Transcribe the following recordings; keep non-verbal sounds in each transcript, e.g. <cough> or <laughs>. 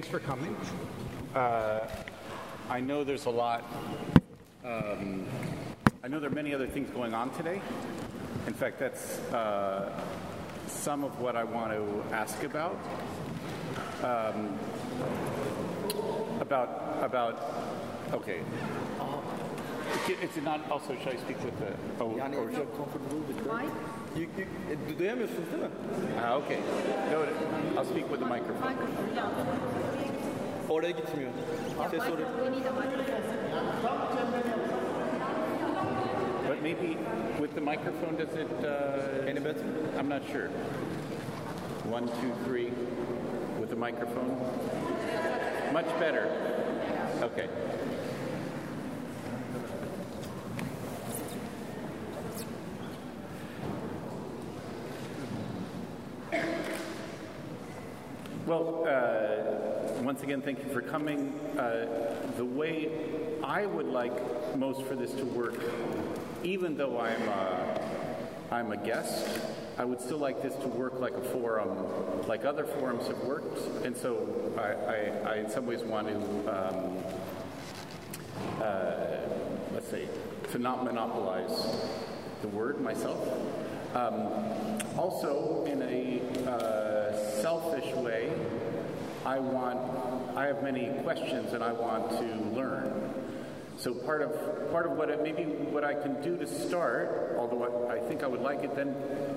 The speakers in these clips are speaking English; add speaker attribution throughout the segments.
Speaker 1: thanks for coming. Uh, I know there's a lot. Um, I know there are many other things going on today. In fact, that's uh, some of what I want to ask about. Um, about about. Okay. Is it not also should I speak with the? Oh,
Speaker 2: Yani
Speaker 1: or should,
Speaker 2: comfortable with that. You, you, e, duyamıyorsunuz değil mi?
Speaker 1: ah, okay. No, I'll speak with the microphone.
Speaker 3: Microphone, yeah.
Speaker 2: Oraya gitmiyor. Ses oraya.
Speaker 3: Microphone, we need a microphone.
Speaker 1: But maybe with the microphone, does it? Uh,
Speaker 2: Any better?
Speaker 1: I'm not sure. One, two, three, with the microphone. Much better. Okay. Well, uh, once again, thank you for coming. Uh, the way I would like most for this to work, even though I'm a, I'm a guest, I would still like this to work like a forum, like other forums have worked. And so I, I, I in some ways want to, um, uh, let's say, to not monopolize the word myself. Um, also, in a uh, selfish way, I want, I have many questions and I want to learn. So part of part of what it, maybe what I can do to start, although I, I think I would like it then,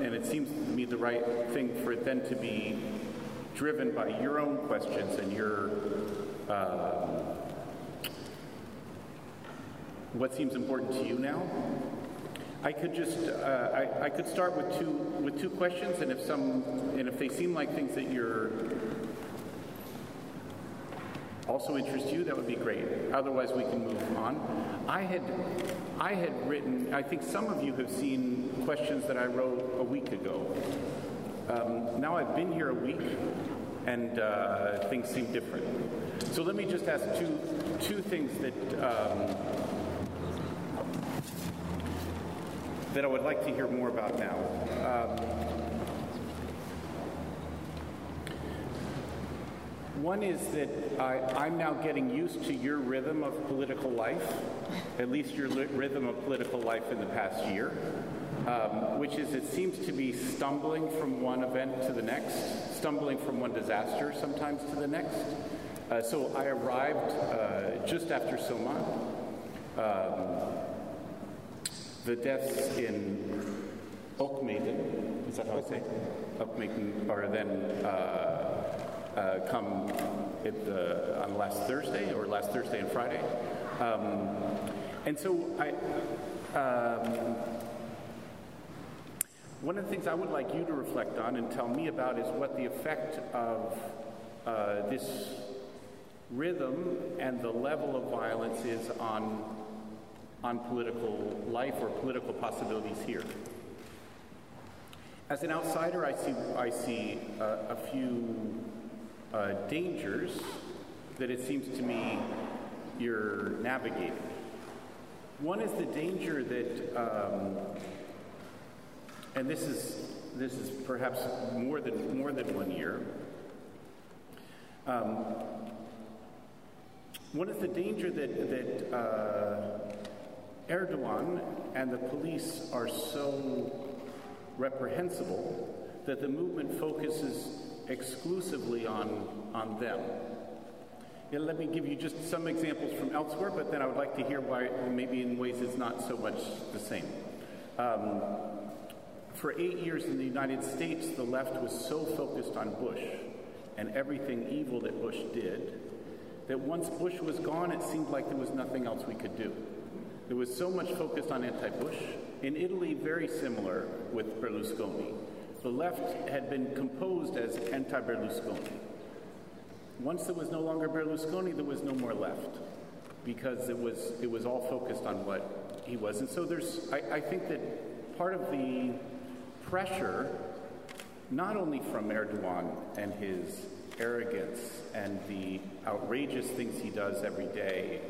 Speaker 1: and it seems to me the right thing for it then to be driven by your own questions and your uh, what seems important to you now. I could just uh, I, I could start with two with two questions, and if some and if they seem like things that you're also interest you, that would be great. Otherwise, we can move on. I had, I had written. I think some of you have seen questions that I wrote a week ago. Um, now I've been here a week, and uh, things seem different. So let me just ask two two things that. Um, that I would like to hear more about now. Um, One is that I, I'm now getting used to your rhythm of political life, at least your rhythm of political life in the past year, um, which is it seems to be stumbling from one event to the next, stumbling from one disaster sometimes to the next. Uh, so I arrived uh, just after Soma. Um, the deaths in Okmeydanı, is that how I say? Okmeydanı are then uh, uh, come at the, on last Thursday or last Thursday and Friday. Um, and so I, um, one of the things I would like you to reflect on and tell me about is what the effect of uh, this rhythm and the level of violence is on, on political life or political possibilities here. As an outsider, I see, I see uh, a few uh, dangers that it seems to me you're navigating. One is the danger that, um, and this is this is perhaps more than more than one year. Um, one is the danger that that uh, Erdogan and the police are so reprehensible that the movement focuses exclusively on, on them. Yeah, let me give you just some examples from elsewhere, but then I would like to hear why, maybe in ways it's not so much the same. Um, for eight years in the United States, the left was so focused on Bush and everything evil that Bush did that once Bush was gone, it seemed like there was nothing else we could do. There was so much focused on anti Bush. In Italy, very similar with Berlusconi the left had been composed as anti Berlusconi. Once there was no longer Berlusconi, there was no more left because it was, it was all focused on what he was. And so there's, I, I think that part of the pressure, not only from Erdogan and his arrogance and the outrageous things he does every day,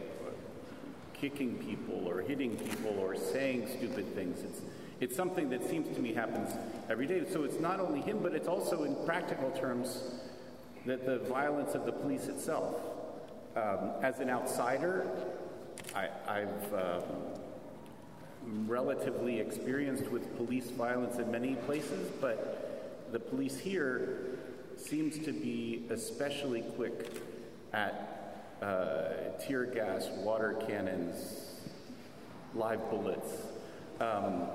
Speaker 1: kicking people or hitting people or saying stupid things, it's, it's something that seems to me happens every day. So it's not only him, but it's also in practical terms that the violence of the police itself. Um, as an outsider, I, I've um, relatively experienced with police violence in many places, but the police here seems to be especially quick at uh, tear gas, water cannons, live bullets. Um,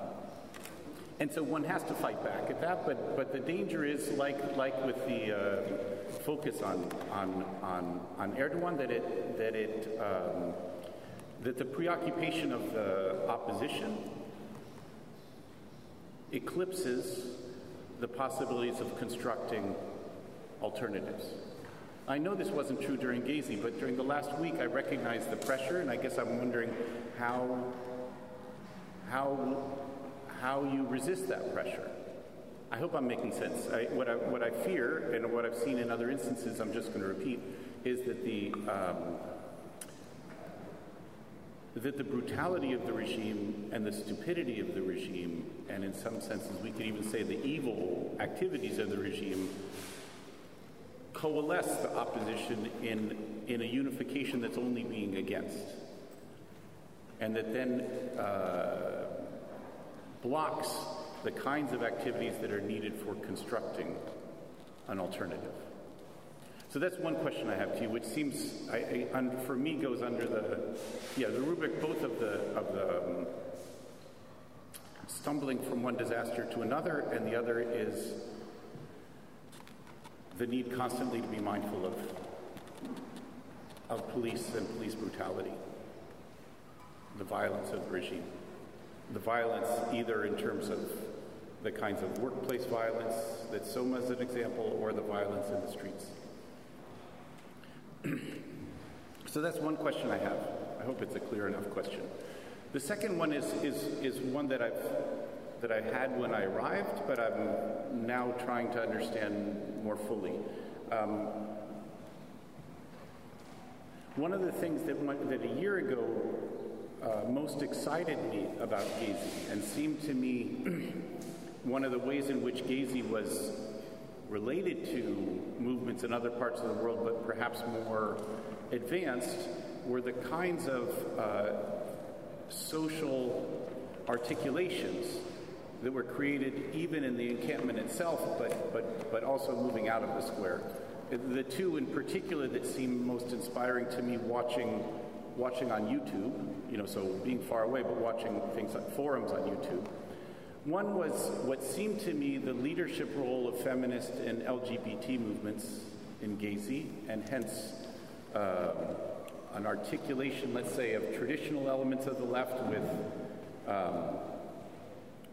Speaker 1: and so one has to fight back at that, but, but the danger is like, like with the uh, focus on, on, on, on Erdogan, that it, that, it, um, that the preoccupation of the opposition eclipses the possibilities of constructing alternatives. I know this wasn't true during Gezi, but during the last week I recognized the pressure, and I guess I'm wondering how, how, how you resist that pressure. I hope I'm making sense. I, what, I, what I fear, and what I've seen in other instances, I'm just going to repeat, is that the um, that the brutality of the regime and the stupidity of the regime, and in some senses we could even say the evil activities of the regime, coalesce the opposition in, in a unification that's only being against. And that then uh, blocks the kinds of activities that are needed for constructing an alternative. So that's one question I have to you, which seems, I, I, for me, goes under the, yeah, the rubric both of the of the um, stumbling from one disaster to another, and the other is the need constantly to be mindful of of police and police brutality, the violence of the regime, the violence either in terms of the kinds of workplace violence that Soma is an example, or the violence in the streets. <clears throat> so that's one question I have. I hope it's a clear enough question. The second one is, is, is one that I've that I had when I arrived, but I'm now trying to understand more fully. Um, one of the things that, went, that a year ago uh, most excited me about Gezi and seemed to me <clears throat> one of the ways in which Gezi was related to movements in other parts of the world, but perhaps more advanced, were the kinds of uh, social articulations that were created even in the encampment itself, but, but, but also moving out of the square. The two in particular that seemed most inspiring to me watching, watching on YouTube, you know, so being far away, but watching things like forums on YouTube, one was what seemed to me the leadership role of feminist and LGBT movements in Gezi, and hence uh, an articulation, let's say, of traditional elements of the left with, um,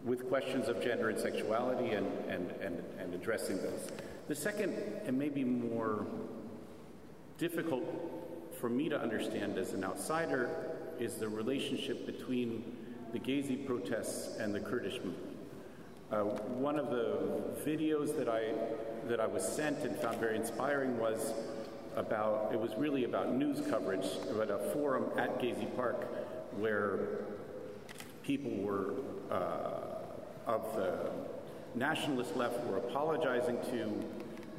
Speaker 1: with questions of gender and sexuality and, and, and, and addressing those. The second, and maybe more difficult for me to understand as an outsider, is the relationship between the Gezi protests and the Kurdish movement. Uh, one of the videos that I that I was sent and found very inspiring was about it was really about news coverage about a forum at Gezi Park where people were uh, of the nationalist left were apologizing to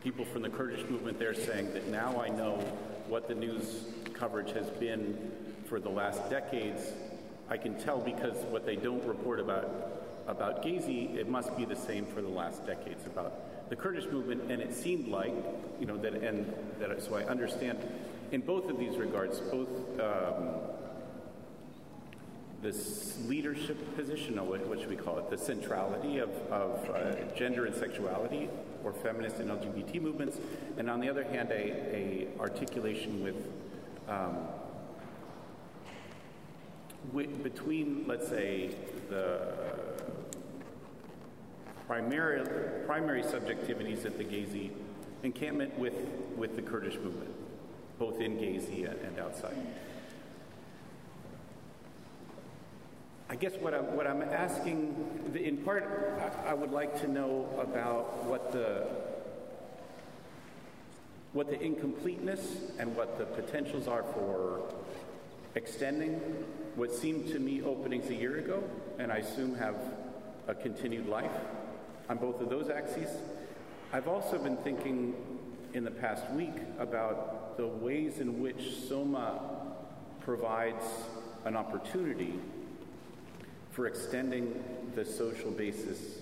Speaker 1: people from the Kurdish movement there saying that now I know what the news coverage has been for the last decades. I can tell because what they don't report about about Gezi, it must be the same for the last decades about the Kurdish movement, and it seemed like, you know, that, and that, so I understand in both of these regards, both um, this leadership position, or what should we call it, the centrality of, of uh, gender and sexuality, or feminist and LGBT movements, and on the other hand, a, a articulation with um, between, let's say, the primary, primary subjectivities at the Gezi encampment with, with the Kurdish movement, both in Gezi and outside. I guess what I'm, what I'm asking, in part, I, I would like to know about what the what the incompleteness and what the potentials are for extending what seemed to me openings a year ago, and I assume have a continued life on both of those axes. I've also been thinking in the past week about the ways in which Soma provides an opportunity for extending the social basis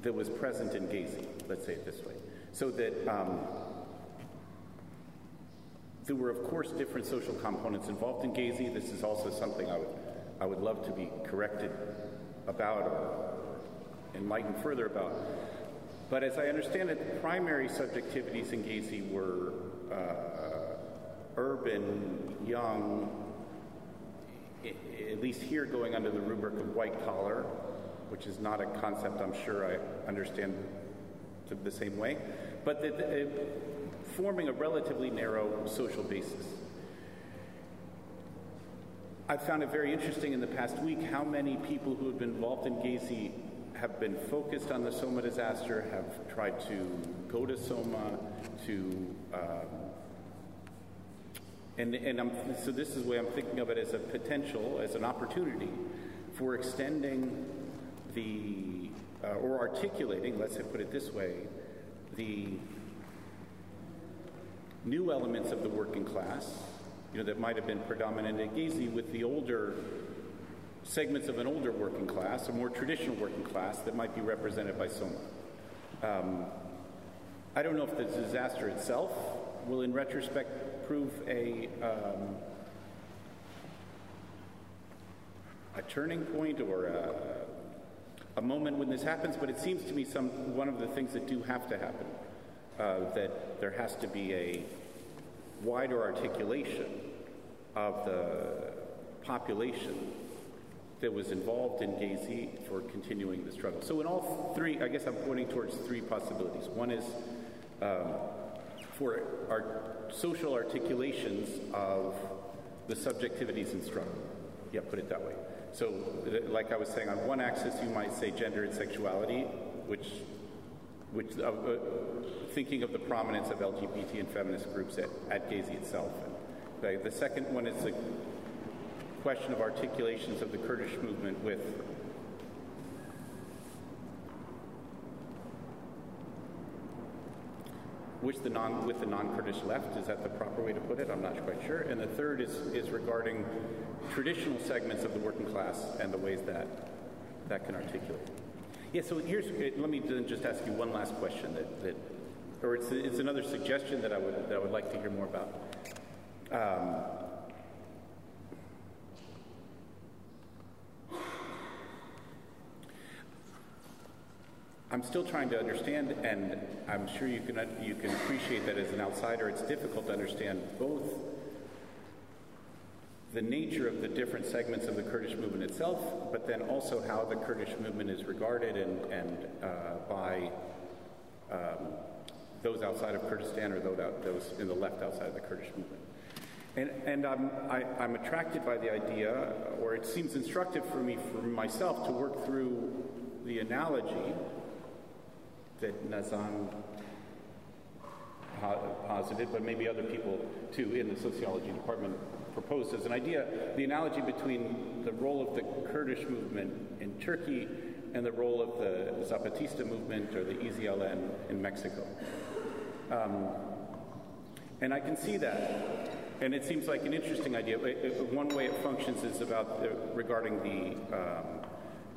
Speaker 1: that was present in Gezi, let's say it this way. So that um, there were, of course, different social components involved in Gezi. This is also something I would, I would love to be corrected about or enlightened further about. But as I understand it, the primary subjectivities in Gezi were uh, urban, young, at least here going under the rubric of white collar, which is not a concept I'm sure I understand the same way, but the, forming a relatively narrow social basis. I found it very interesting in the past week how many people who have been involved in Gezi have been focused on the Soma disaster, have tried to go to Soma, to um, and, and I'm, so this is the way I'm thinking of it as a potential, as an opportunity for extending the, uh, or articulating, let's put it this way, the new elements of the working class, you know, that might have been predominant at Gezi with the older segments of an older working class, a more traditional working class that might be represented by Soma. Um, I don't know if the disaster itself will, in retrospect, prove a um, a turning point or a, a, moment when this happens, but it seems to me some one of the things that do have to happen uh, that there has to be a wider articulation of the population that was involved in Gezi for continuing the struggle. So in all three, I guess I'm pointing towards three possibilities. One is um, for our social articulations of the subjectivities in struggle. Yeah, put it that way. So, like I was saying, on one axis you might say gender and sexuality, which, which uh, uh, thinking of the prominence of LGBT and feminist groups at, at Gezi itself. The second one is the question of articulations of the Kurdish movement with the non, with the non-Kurdish left. Is that the proper way to put it? I'm not quite sure. And the third is, is regarding traditional segments of the working class and the ways that that can articulate. Yeah, so here's, let me just ask you one last question that, that or it's, it's another suggestion that I would, that I would like to hear more about. Um, I'm still trying to understand, and I'm sure you can you can appreciate that as an outsider. It's difficult to understand both the nature of the different segments of the Kurdish movement itself, but then also how the Kurdish movement is regarded and, and uh, by um, those outside of Kurdistan or those in the left outside of the Kurdish movement. And, and I'm, I, am attracted by the idea, or it seems instructive for me, for myself, to work through the analogy that Nazan posited, but maybe other people too in the sociology department proposed as an idea, the analogy between the role of the Kurdish movement in Turkey and the role of the Zapatista movement or the EZLN in Mexico. Um, and I can see that. And it seems like an interesting idea. One way it functions is about the, regarding the um,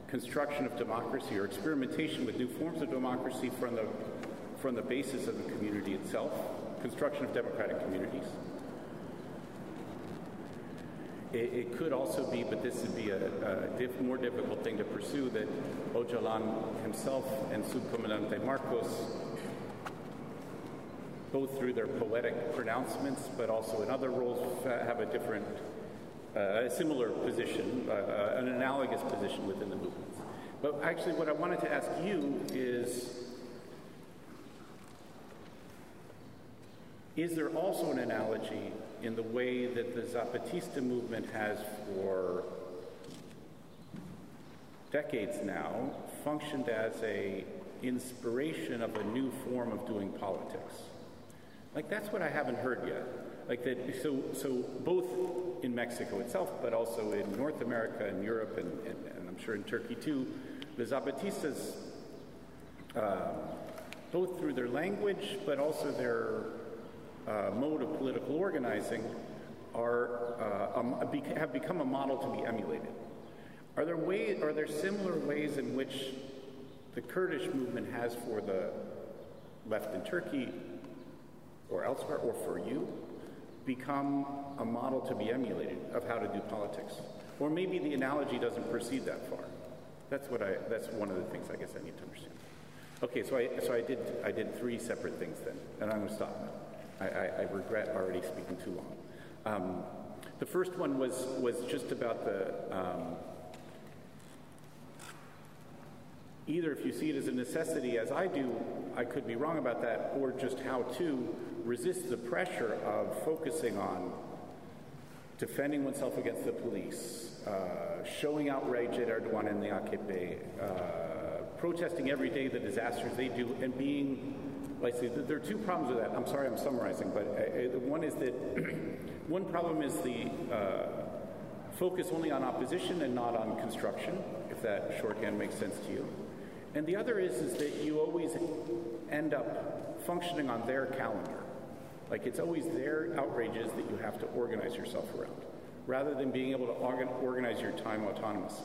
Speaker 1: construction of democracy or experimentation with new forms of democracy from the, from the basis of the community itself, construction of democratic communities. It, it could also be, but this would be a, a diff, more difficult thing to pursue, that Öcalan himself and Subcomandante Marcos, both through their poetic pronouncements, but also in other roles, have a different uh, a similar position, uh, uh, an analogous position within the movements. But actually, what I wanted to ask you is Is there also an analogy in the way that the Zapatista movement has for decades now functioned as a inspiration of a new form of doing politics? Like that's what I haven't heard yet. Like that, so, so both in Mexico itself, but also in North America and Europe, and, and, and I'm sure in Turkey too, the Zapatistas uh, both through their language but also their uh, mode of political organizing, are, uh, um, have become a model to be emulated. Are there, way, are there similar ways in which the Kurdish movement has for the left in Turkey or elsewhere, or for you, become a model to be emulated of how to do politics? Or maybe the analogy doesn't proceed that far. That's what I. That's one of the things I guess I need to understand. Okay, so I so I did I did three separate things then, and I'm going to stop now. I, I, I regret already speaking too long. Um, the first one was was just about the. Um, either if you see it as a necessity, as I do, I could be wrong about that, or just how to resist the pressure of focusing on defending oneself against the police, uh, showing outrage at Erdogan and the AKP, uh, protesting every day the disasters they do, and being, there are two problems with that. I'm sorry I'm summarizing, but uh, uh one is that <clears throat> one problem is the uh, focus only on opposition and not on construction, if that shorthand makes sense to you. And the other is, is that you always end up functioning on their calendar. Like it's always their outrages that you have to organize yourself around, rather than being able to organize your time autonomously,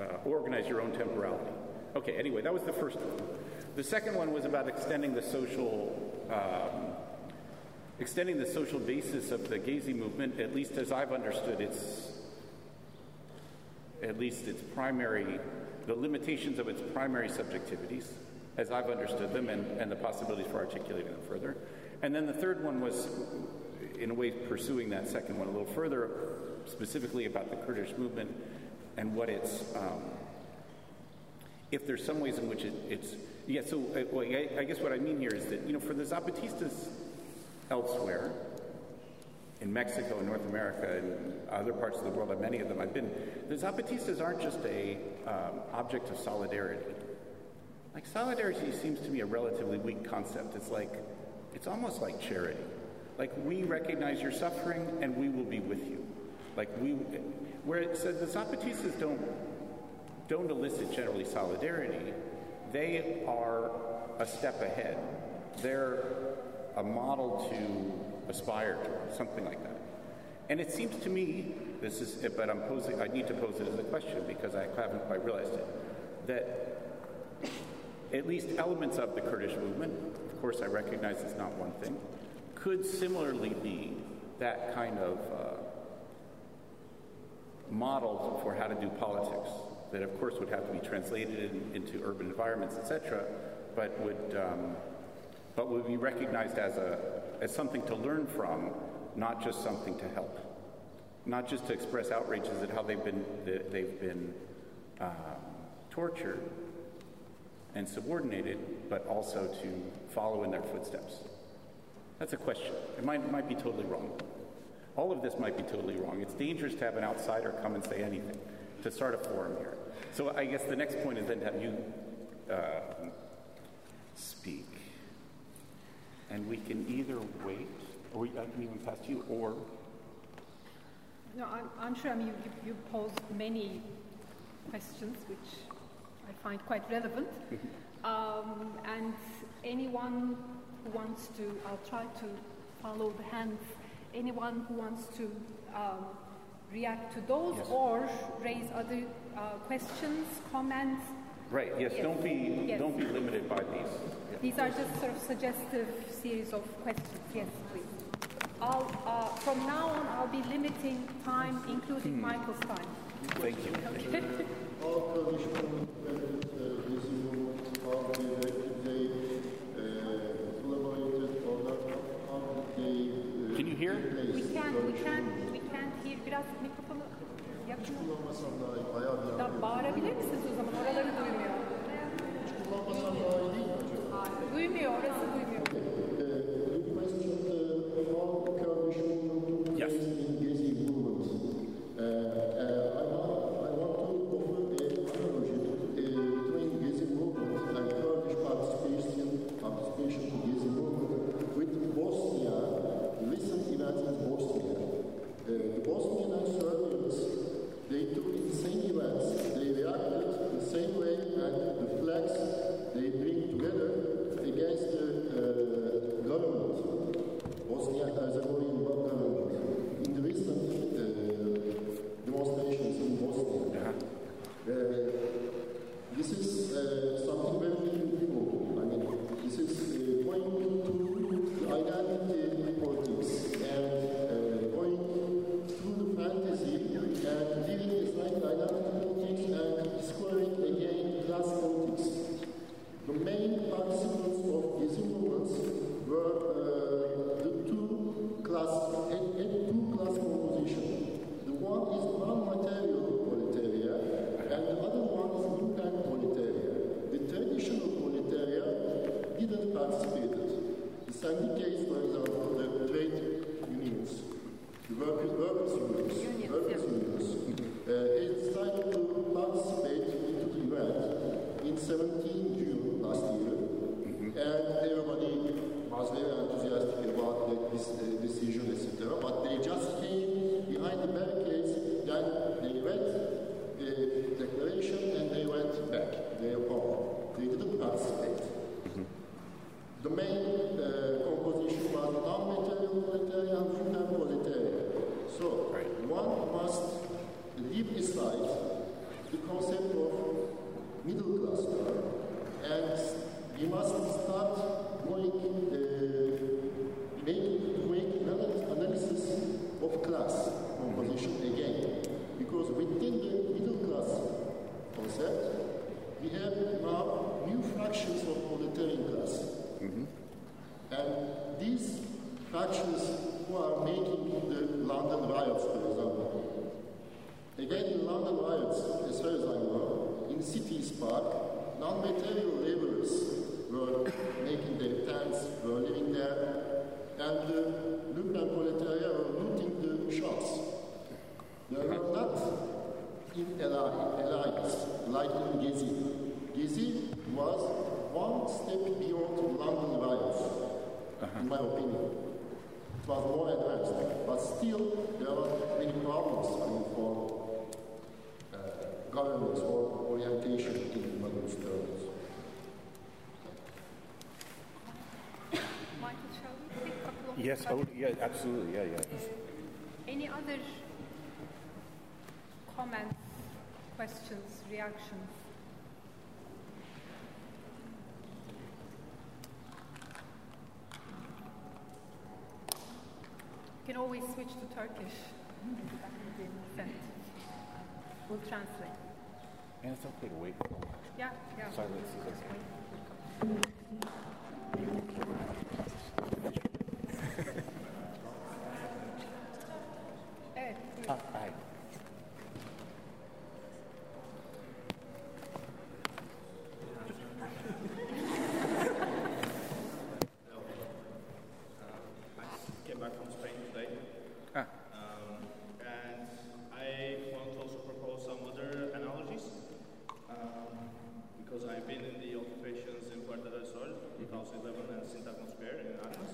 Speaker 1: uh, organize your own temporality. Okay, anyway, that was the first one. The second one was about extending the social, um, extending the social basis of the Gezi movement, at least as I've understood its, at least its primary, the limitations of its primary subjectivities, as I've understood them, and, and the possibilities for articulating them further. And then the third one was, in a way, pursuing that second one a little further, specifically about the Kurdish movement and what it's, um, if there's some ways in which it, it's, yeah, so uh, I, I, guess what I mean here is that, you know, for the Zapatistas elsewhere, in Mexico and North America and other parts of the world, and many of them I've been, the Zapatistas aren't just a um, object of solidarity. Like solidarity seems to me a relatively weak concept. It's like it's almost like charity. Like we recognize your suffering and we will be with you. Like we, where it says the Zapatistas don't don't elicit generally solidarity. They are a step ahead. They're a model to aspire to, something like that. And it seems to me, this is, but I'm posing, I need to pose it as a question because I haven't quite realized it, that at least elements of the Kurdish movement, of course, I recognize it's not one thing, could similarly be that kind of uh, model for how to do politics that, of course, would have to be translated in, into urban environments, etc., but would um, but would be recognized as a as something to learn from, not just something to help, not just to express outrages at how they've been they've been um, tortured, and subordinated, but also to follow in their footsteps? That's a question. It might, might be totally wrong. All of this might be totally wrong. It's dangerous to have an outsider come and say anything, to start a forum here. So I guess the next point is then to have you uh, speak. And we can either wait, or I can even pass to you, or.
Speaker 4: No, I'm, I'm sure I mean, you, you posed many questions which I find quite relevant. um, and anyone who wants to, I'll try to follow the hands, anyone who wants to um, react to those yes. or raise other uh, questions, comments.
Speaker 1: Right, yes, yes. don't be yes. don't be limited by these.
Speaker 4: Yeah. These are just sort of suggestive series of questions. Yes, please. I'll, uh, from now on, I'll be limiting time, including hmm. Michael's time.
Speaker 1: Thank you. <laughs> Okay.
Speaker 4: Hiç kullanmasam daha iyi. Bayağı bir yanıyor. Bağırabilir misiniz o zaman? Oraları duymuyor.
Speaker 5: Hiç kullanmasam daha iyi değil mi acaba?
Speaker 4: Duymuyor,
Speaker 5: orası
Speaker 4: duymuyor.
Speaker 5: Okay. Uh, you mentioned uh, one
Speaker 1: yeah, absolutely, yeah, yeah.
Speaker 4: Any other comments, questions, reactions? You can always switch to Turkish. That will be sent. We'll translate.
Speaker 1: And it's okay to wait.
Speaker 4: Yeah, yeah.
Speaker 1: Silence is okay.
Speaker 4: Evet, buyurun.
Speaker 1: Ah, hi.
Speaker 2: came back from Spain today.
Speaker 1: Ah.
Speaker 2: Um, and I want to also propose some other analogies. Um, because I've been in the occupations in Puerta del Sol, 2011, and Syntagma Square in Athens.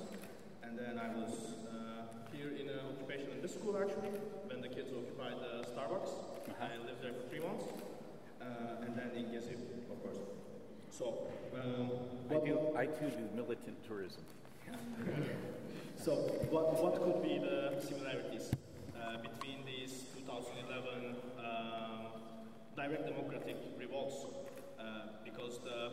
Speaker 2: And then I was uh, here in an occupation in this school actually, when the kids occupied the Starbucks. I lived there for three months. Uh, and then in Gezi, of course. So, um,
Speaker 1: I
Speaker 2: what-
Speaker 1: do, I too do militant tourism.
Speaker 2: So, what, what could be the similarities uh, between these 2011 um, direct democratic revolts? Uh, because the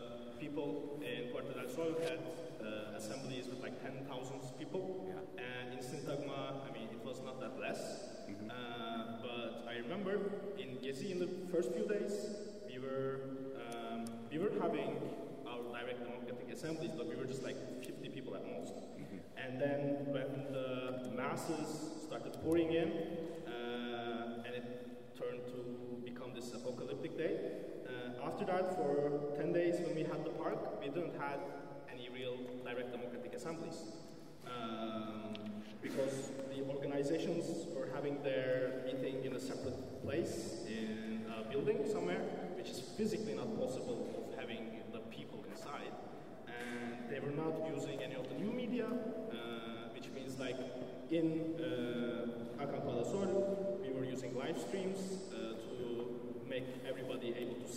Speaker 2: in Puerto del had uh, assemblies with like 10,000 people, and in Syntagma, I mean, it was not that less. Uh, but I remember in Gezi, in the first few days, we were um, we were having our direct democratic assemblies, but we were just like 50 people at most. And then when the masses started pouring in, uh, and it turned to become this apocalyptic day, after that, for 10 days when we had the park, we didn't have any real direct democratic assemblies. Um, because the organizations were having their meeting in a separate place, in a building somewhere, which is physically not possible of having the people inside and they were not using any of the new media, uh, which means like in uh, Acampada Sol, we were using live streams uh, to make everybody able to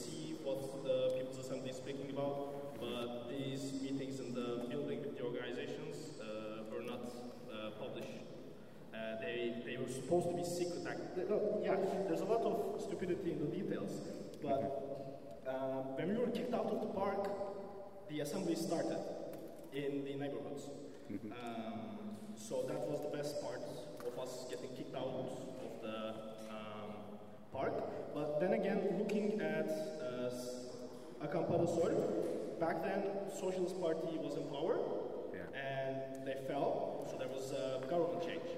Speaker 2: what the People's Assembly is speaking about, but these meetings in the building with the organizations uh, were not uh, published. Uh, they, they were supposed to be secret act. no, Yeah, there's a lot of stupidity in the details, but uh, when we were kicked out of the park, the assembly started in the neighborhoods. Um, so that was the best part of us getting kicked out of the um, park. But then again, looking at uh, Acampada Sol, back then Socialist Party was in power, and they fell. So there was a government change.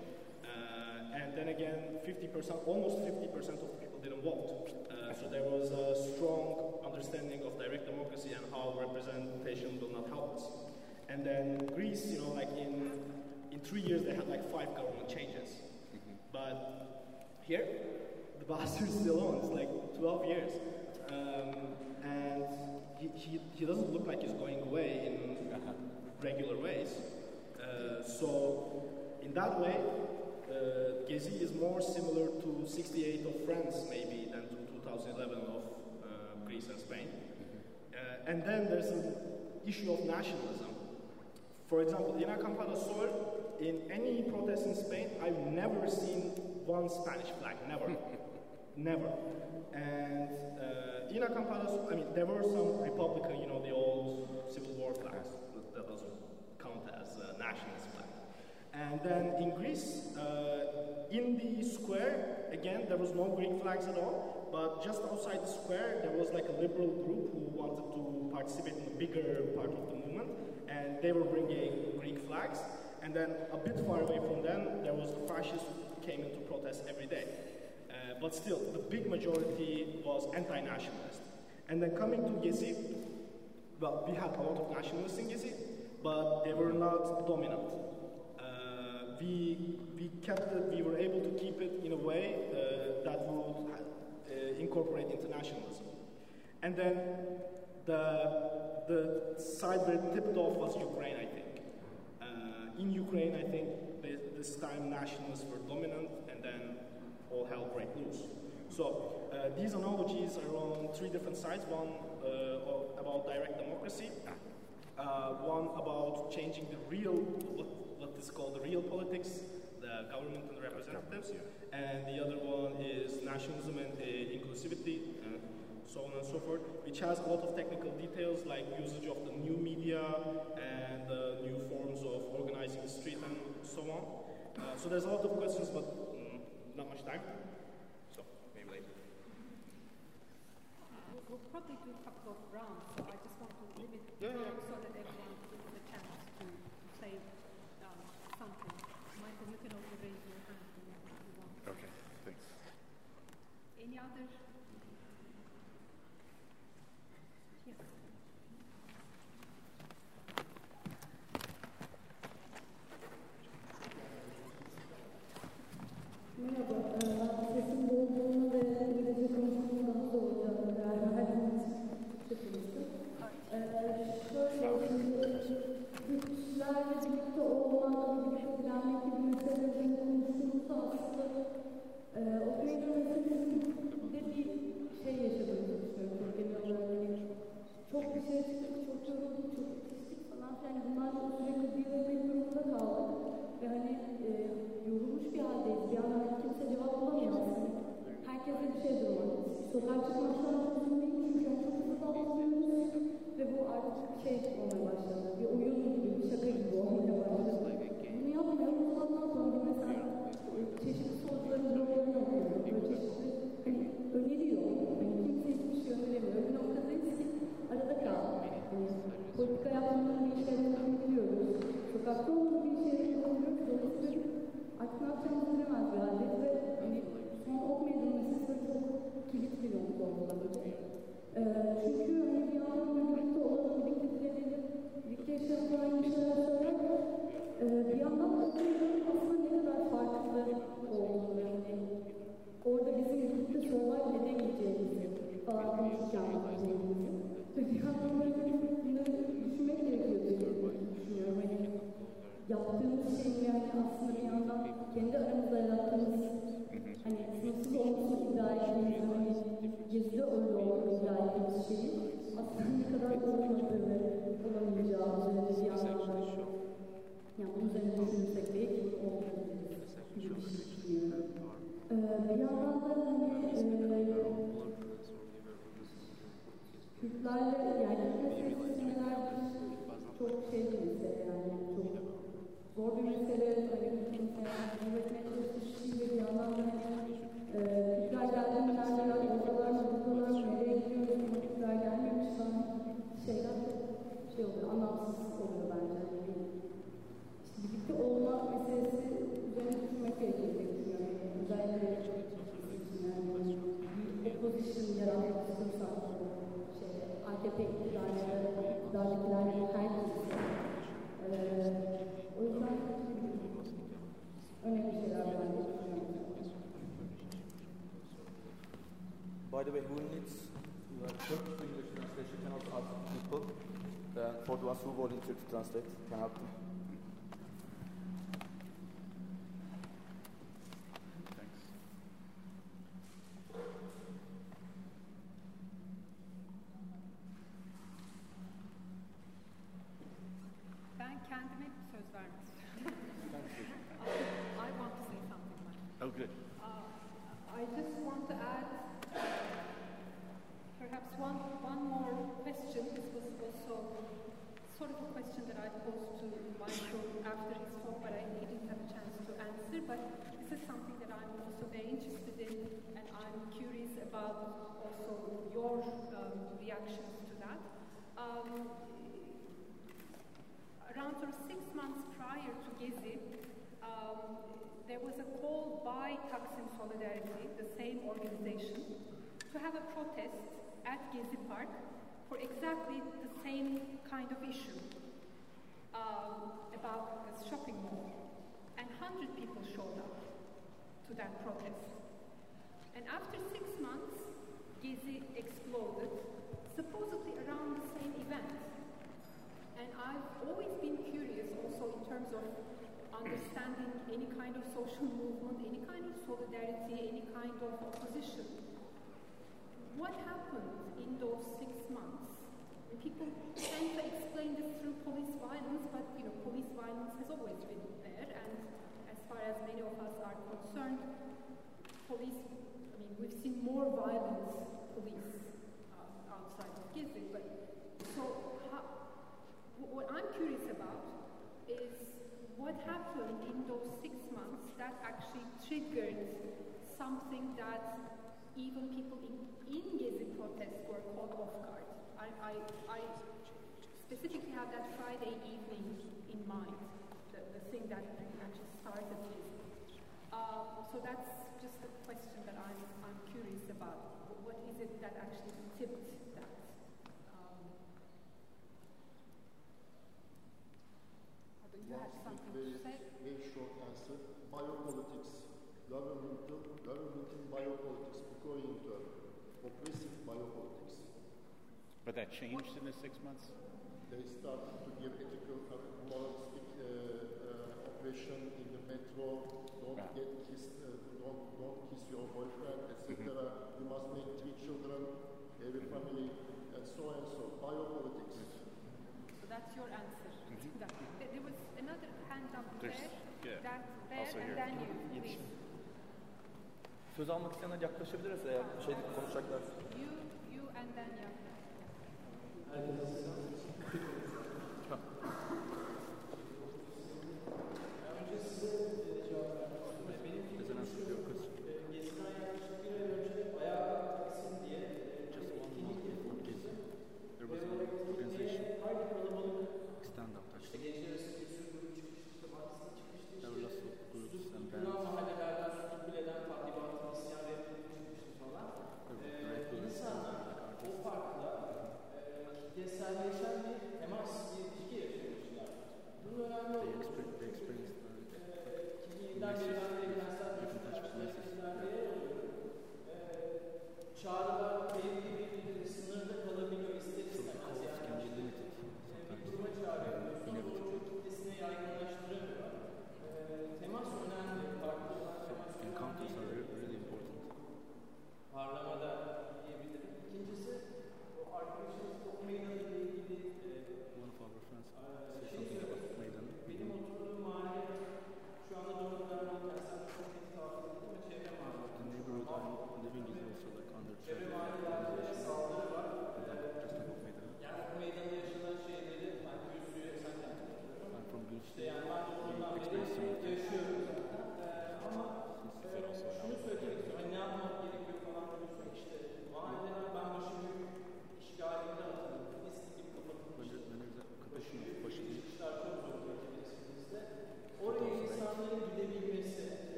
Speaker 2: Uh, and then again, 50%, almost 50% of the people didn't vote. Uh, so there was a strong understanding of direct democracy and how representation will not help us. And then Greece, you know, like in in three years they had like five government changes. But here, the bastards still on. It's like 12 years. Um, and he, he, he doesn't look like he's going away in regular ways. Uh, so, in that way, uh, Gezi is more similar to 68 of France, maybe, than to 2011 of uh, Greece and Spain. Uh, and then there's an issue of nationalism. For example, in Acampada Sol, in any protest in Spain, I've never seen one Spanish flag, never. <laughs> never. And uh, in Acampada I mean, there were some Republican, you know, the old Civil War flags. That, that doesn't count as a nationalist flag. And then in Greece, uh, in the square, again, there was no Greek flags at all, but just outside the square, there was like a liberal group who wanted to participate in a bigger part of the movement, and they were bringing Greek flags. And then a bit far away from them, there was the fascists who came into protest every day. But still, the big majority was anti-nationalist. And then coming to Gezi, well, we had a lot of nationalists in Gezi, but they were not dominant. Uh, we, we kept it, we were able to keep it in a way uh, that would uh, incorporate internationalism. And then the, the side where it tipped off was Ukraine, I think. Uh, in Ukraine, I think this time nationalists were dominant, and then all hell break loose. So uh, these analogies are on three different sides. One uh, about direct democracy, uh, one about changing the real, what, what is called the real politics, the government and the representatives, and the other one is nationalism and inclusivity, and so on and so forth, which has a lot of technical details like usage of the new media and uh, new forms of organizing the street and so on. Uh, so there's a lot of questions, but not much time. So maybe later.
Speaker 6: We'll, we'll probably do a couple of rounds, so I just want to limit
Speaker 2: Yeah, yeah.
Speaker 6: time so that everyone gets the chance to say um, something. Michael, you can also raise your hand if you want.
Speaker 1: Okay, thanks.
Speaker 6: Any other?
Speaker 7: To translate, can help.
Speaker 4: Ben kendime söz vermek kind of issue um, about a shopping mall. And 100 people showed up to that protest. And after six months, Gezi exploded, supposedly around the same event. And I've always been curious also in terms of understanding any kind of social movement, any kind of solidarity, any kind of opposition. What happened in those six months? People tend to explain this through police violence, but you know, police violence has always been there, and as far as many of us are concerned, police, I mean, we've seen more violence police uh, outside of Gezi, but so how, What I'm curious about is what happened in those six months that actually triggered something that even people in, in Gezi protests were caught off guard. I, I, I specifically have that Friday evening in mind, the, the thing that actually started Gezi. Uh, so that's just a question that I'm, I'm curious about. What is it that actually tipped that? Um, although you had something to
Speaker 5: Very,
Speaker 4: say.
Speaker 5: very short answer. Biopolitics, governmental, governmental biopolitics, according to oppressive biopolitics.
Speaker 1: But that changed in the six months?
Speaker 5: They started to give ethical, uh, moralistic uh, uh, oppression in the metro. Don't
Speaker 1: Right.
Speaker 5: get kissed, uh, don't don't kiss your boyfriend, etc. You must make three children, have a family, and so and so. Biopolitics.
Speaker 4: So that's your answer. That, there there was another hand up
Speaker 1: There's-
Speaker 4: there,
Speaker 1: yeah.
Speaker 4: that there,
Speaker 1: Also
Speaker 4: and
Speaker 1: here.
Speaker 4: then you, please.
Speaker 7: Söz almak isteyenler yaklaşabiliriz eğer şey konuşacaklar.
Speaker 4: You, you, and then you.
Speaker 7: There's an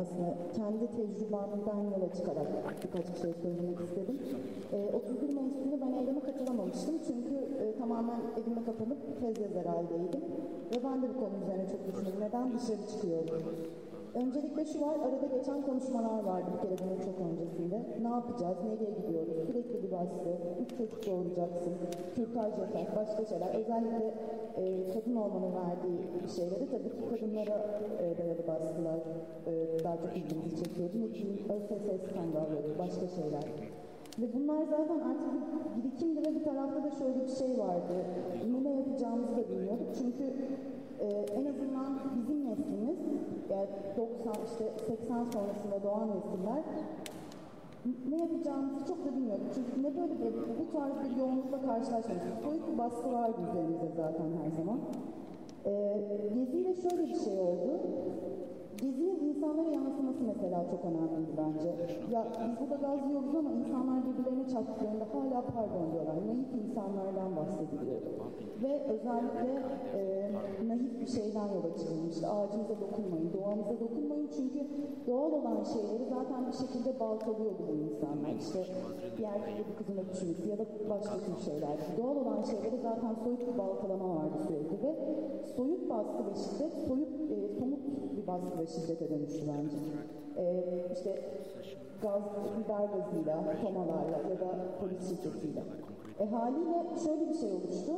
Speaker 8: aslında kendi tecrübemden yola çıkarak birkaç bir şey söylemek istedim. E, 31 Mayıs günü ben eyleme katılamamıştım çünkü e, tamamen evime kapanıp tez yazar haldeydim. Ve ben de bu konu üzerine çok düşündüm. Neden dışarı çıkıyorum? Öncelikle şu var, arada geçen konuşmalar vardı bir kere bunun çok öncesinde. Ne yapacağız, nereye gidiyoruz, sürekli bir baskı, üç çocuk doğuracaksın, kürtaj yasak, başka şeyler. Özellikle e, kadın olmanın verdiği şeyleri tabii ki kadınlara e, dayalı baskılar e, daha çok ilgimizi çekiyordu. Ne ÖSS skandalları, başka şeyler. Ve bunlar zaten artık bir birikimdi ve bir tarafta da şöyle bir şey vardı. Ne yapacağımızı da bilmiyorduk. Çünkü e, en azından bizim neslimiz, yani 90 işte 80 sonrasında doğan nesiller ne yapacağımızı çok da bilmiyorduk. Çünkü ne böyle bir, bu tarz bir yoğunlukla karşılaşmadık. Soyut bir baskı vardı üzerimizde zaten her zaman. E, geziyle şöyle bir şey oldu. Gezinin insanlara yansıması mesela çok önemliydi bence. Ya biz burada gazlıyoruz ama insanlar birbirlerine çarptıklarında hala pardon diyorlar. Naif insanlardan bahsediliyor. Ve özellikle e, naif bir şeyden yola çıkılmıştı. Ağacımıza dokunmayın, doğamıza dokunmayın. Çünkü doğal olan şeyleri zaten bir şekilde baltalıyordu bu insanlar. İşte bir bir kızın öpüşmesi ya da başka tür şeyler. Doğal olan şeyleri zaten soyut bir baltalama vardı sürekli ve soyut baskı ve şiddet, soyut, e, somut baskı ve şiddete dönüştü bence. E, işte gaz, biber gazıyla, tomalarla ya da polis şiddetiyle. E, haliyle şöyle bir şey oluştu.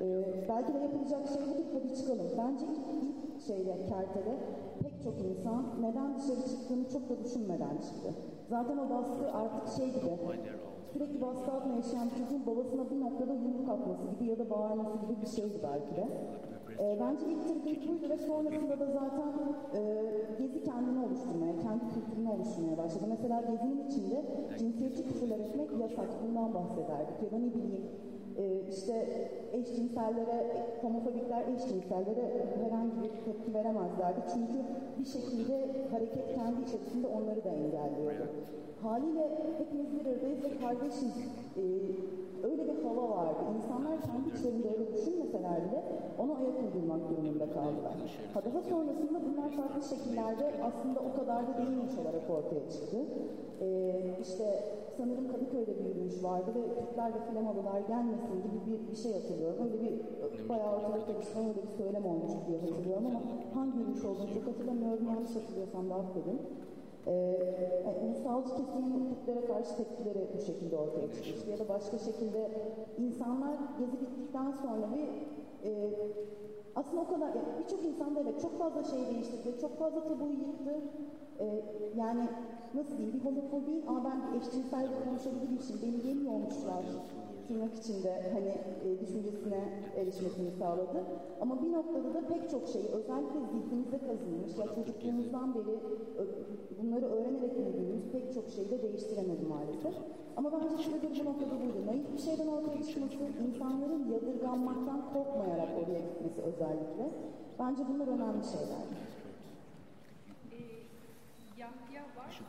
Speaker 8: E, belki de yapılacak şey budur, hadi çıkalım. Bence ilk, ilk şeyde, kertede pek çok insan neden dışarı çıktığını çok da düşünmeden çıktı. Zaten o baskı artık şey gibi, sürekli baskı altında yaşayan çocuğun babasına bir noktada yumruk atması gibi ya da bağırması gibi bir şeydi belki de. E, bence ilk trigger buydu ve sonrasında da zaten e, Gezi kendini oluşturmaya, kendi kültürünü oluşturmaya başladı. Mesela Gezi'nin içinde cinsiyetçi küfürler etmek yasak, bundan bahsederdik. Ya da ne bileyim e, işte eşcinsellere, homofobikler eşcinsellere herhangi bir tepki veremezlerdi. Çünkü bir şekilde hareket kendi içerisinde onları da engelliyordu. Haliyle hepimiz bir aradayız ve kardeşiz. E, öyle bir hava vardı. İnsanlar kendi içlerinde öyle düşünmeseler bile ona ayak uydurmak durumunda kaldılar. Ha daha sonrasında bunlar farklı şekillerde aslında o kadar da değilmiş olarak ortaya çıktı. Ee, işte sanırım Kadıköy'de bir yürüyüş vardı ve Kürtler ve Flamalılar gelmesin gibi bir, bir şey hatırlıyorum. Öyle bir bayağı ortalıkta oluşan öyle bir söylem olmuş diye hatırlıyorum ama hangi yürüyüş olduğunu çok hatırlamıyorum. Yanlış hatırlıyorsam da affedin. Ee, yani ulusalcı kesimin Kürtlere karşı tepkileri bu şekilde ortaya çıkmıştı. Ya da başka şekilde insanlar gezi bittikten sonra bir e, aslında o kadar yani birçok insan da evet çok fazla şey değiştirdi, çok fazla tabuyu yıktı. Ee, yani nasıl diyeyim bir homofobi ama ben bir eşcinsel konuşabildiğim beni yemiyormuşlar tırnak içinde hani e, düşüncesine erişmesini sağladı. Ama bir noktada da pek çok şeyi özellikle zihnimize kazınmış ya çocukluğumuzdan beri bunları öğrenerek büyüdüğümüz pek çok şeyi de değiştiremedi maalesef. Ama bence trigger bu noktada buydu. Naif bir şeyden ortaya çıkması, insanların yadırganmaktan korkmayarak oraya gitmesi özellikle. Bence bunlar önemli şeyler.
Speaker 4: Ee, Yahya var.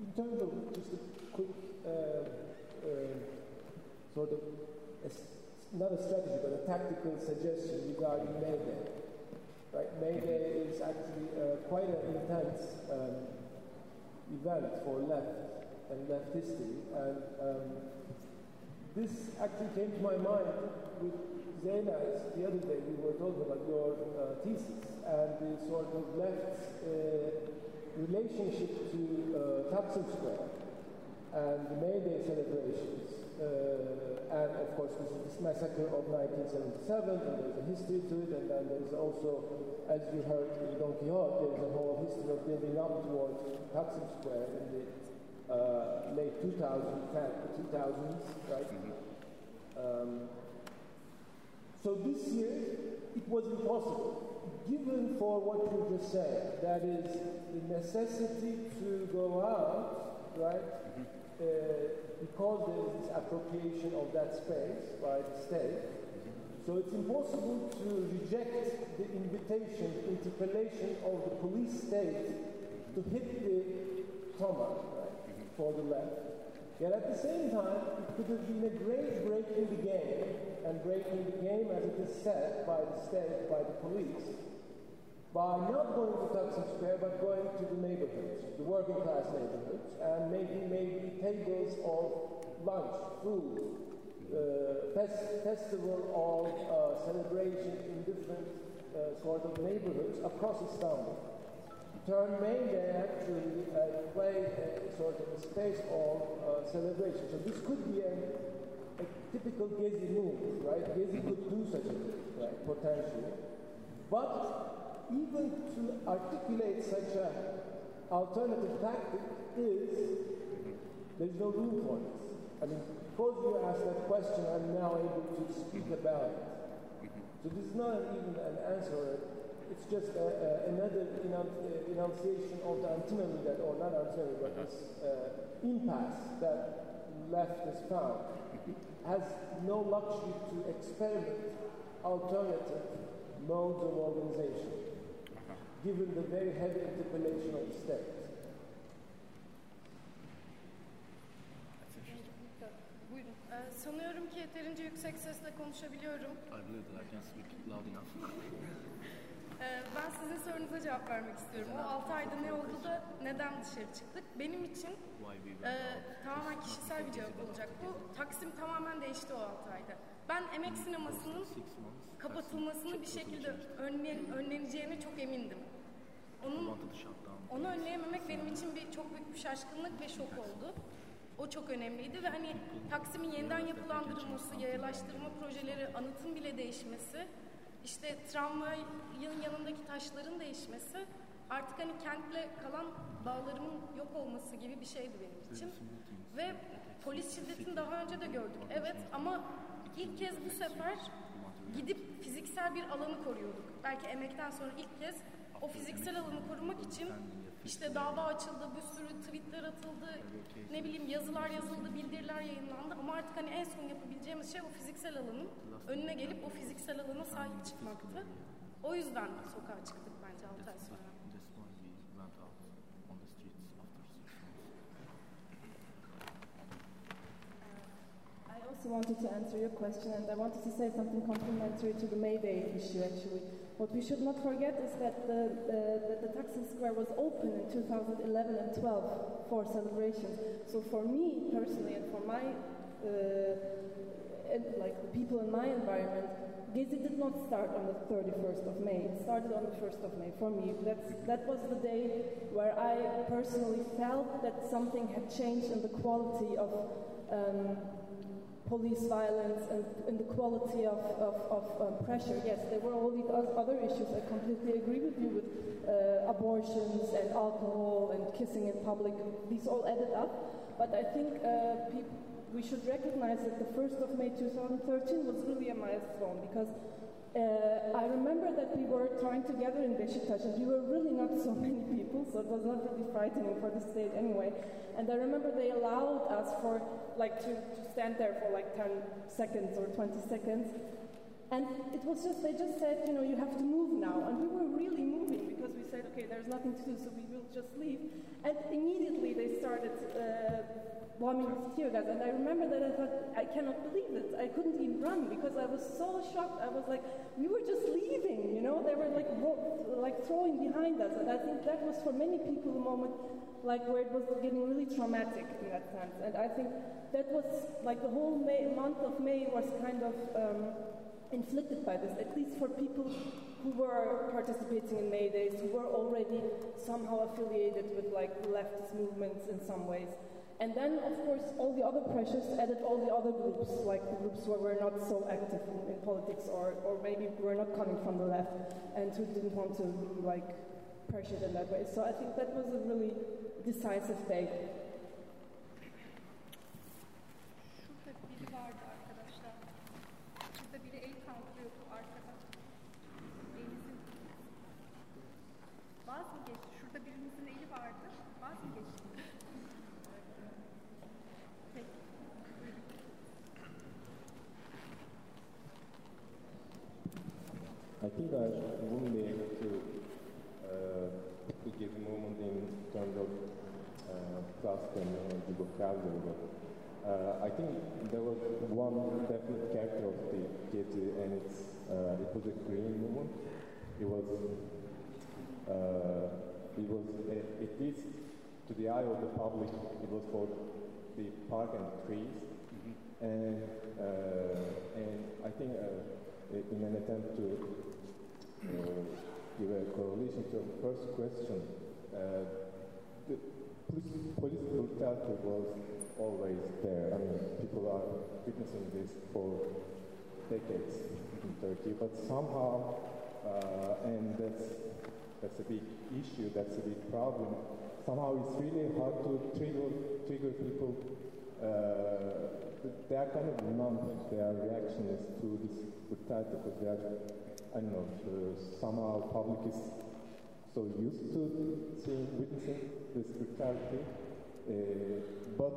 Speaker 9: In terms of just a quick uh, uh, sort of, a not a strategy, but a tactical suggestion regarding May Day. Right, May Day is actually uh, quite an intense um, event for left and left history, and um, this actually came to my mind with Zeynaz the other day. We were talking about your uh, thesis and the sort of left's uh, relationship to uh, Square and the May Day celebrations. Uh, and of course, this this massacre of 1977, and there's a history to it, and then there's also, as you heard in Don Quixote, there's a whole history of building up towards Taksim Square in the uh, late 2000s, 2000s right? Um, so this year, it was impossible, given for what you just said, that is the necessity to go out, right? Mm-hmm. Uh, because there is this appropriation of that space by the state. Mm-hmm. So it's impossible to reject the invitation, interpellation of the police state to hit the tarmac, right, mm-hmm. for the left. Yet at the same time, it could have been a great break in the game, and breaking the game, as it is set by the state, by the police, by not going to Taksim Square, but going to the neighborhoods, the working class neighborhoods, and making maybe tables of lunch, food, uh, fest- festival of uh, celebration in different uh, sort of neighborhoods across Istanbul. Turn May Day actually uh, play a sort of a space of uh, celebration. So this could be a, a typical Gezi move, right? Gezi could do such a thing, right, potentially. But even to articulate such an alternative tactic is there's no room for this. I mean, because you asked that question, I'm now able to speak about it. So this is not even an answer. It's just a, a, another enunciation of the antinomy that, or not antinomy, but this uh, impasse that left is found. Has no luxury to experiment alternative modes of organization, given the very heavy interpellation of the state.
Speaker 10: Buyurun.
Speaker 11: Ee, sanıyorum ki yeterince yüksek sesle konuşabiliyorum.
Speaker 12: I believe that I can speak loud enough.
Speaker 11: Ee, ben sizin sorunuza cevap vermek istiyorum. O 6 ayda ne oldu da neden dışarı çıktık? Benim için e, tamamen kişisel bir cevap olacak bu. Taksim tamamen değişti o 6 ayda. Ben emek sinemasının kapatılmasını bir şekilde önlen, önleneceğine çok emindim. Onun. Onu önleyememek benim için bir çok büyük bir şaşkınlık ve şok oldu. O çok önemliydi ve hani Taksim'in yeniden yapılandırılması, yayalaştırma projeleri, anıtın bile değişmesi, işte tramvayın yanındaki taşların değişmesi, artık hani kentle kalan bağlarımın yok olması gibi bir şeydi benim için. Ve polis şiddetini daha önce de gördük, evet ama ilk kez bu sefer gidip fiziksel bir alanı koruyorduk. Belki emekten sonra ilk kez o fiziksel alanı korumak için işte dava açıldı, bir sürü tweetler atıldı, ne bileyim yazılar yazıldı, bildiriler yayınlandı ama artık hani en son yapabileceğimiz şey o fiziksel alanın önüne gelip o fiziksel alana sahip çıkmaktı. O yüzden sokağa çıktık bence 6 ay sonra.
Speaker 13: I also wanted to answer your question, and I wanted to say something complementary to the May Day issue, actually. What we should not forget is that the, uh, that the Taksim Square was open in 2011 and 12 for celebrations. So for me personally, and for my, uh, and, like the people in my environment, Gezi did not start on the 31st of May. It started on the 1st of May. For me, that's, that was the day where I personally felt that something had changed in the quality of um, police violence and, and the quality of, of, of um, pressure. Yes, there were all these other issues. I completely agree with you with uh, abortions and alcohol and kissing in public. These all added up. But I think uh, we should recognize that the 1st of May 2013 was really a milestone because uh, I remember that we were trying to gather in Beşiktaş and we were really not so <laughs> many people, so it was not really frightening for the state anyway. And I remember they allowed us for like to, to stand there for like 10 seconds or 20 seconds. And it was just, they just said, you know, you have to move now. And we were really moving because we said, okay, there's nothing to do, so we will just leave. And immediately they started uh, with tear gas. And I remember that I thought, I cannot believe it. I couldn't even run because I was so shocked. I was like, we were just leaving, you know? They were like, like throwing behind us. And I think that was for many people a moment
Speaker 8: like where it was getting really traumatic in that sense. And I think that was like the whole May, month of May was kind of um, inflicted by this, at least for people who were participating in May Days, who were already somehow affiliated with like leftist movements in some ways. And then, of course, all the other pressures added all the other groups, like groups who were not so active in, in politics or, or maybe were not coming from the left and who didn't want to be like pressured in that way. So I think that was a really decisive day.
Speaker 4: Şurada
Speaker 14: think I wouldn't be able to uh, to give a moment in terms of uh, class terminology vocabulary, but uh, I think there was one definite character of the Gezi, and it's uh, it was a green movement. It was uh, it was uh, at least to the eye of the public, it was for the park and trees, and uh, and I think uh, in an attempt to uh, give a correlation to the first question, uh, the police, brutality was always there. I mean, people are witnessing this for decades in Turkey, but somehow, uh, and that's that's a big issue, that's a big problem. Somehow it's really hard to trigger trigger people. Uh, they are kind of numb. Their reaction is to this brutality because they are, I don't know, uh, somehow public is so used to seeing, witnessing this brutality. Uh, but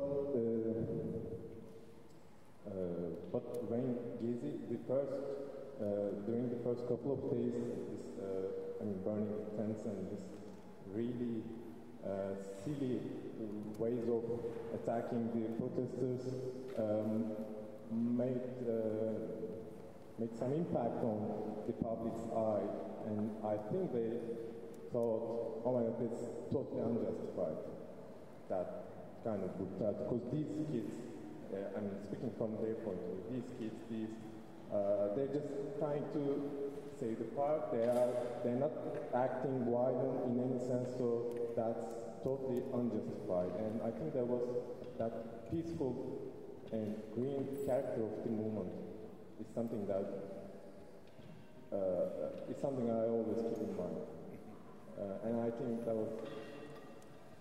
Speaker 14: uh, but when the first, during the first couple of days, this, I mean, burning tents and this really uh, silly ways of attacking the protesters um, made, uh, made some impact on the public's eye. And I think they thought, oh my God, that's totally unjustified, that kind of brutality. Because these kids, uh, I'm speaking from their point of view, these kids, these, uh, they're just trying to save the park. They are, they're not acting violent in any sense, so that's totally unjustified. And I think there was that peaceful and green character of the movement is something that uh, is something I always keep in mind. Uh, and I think that was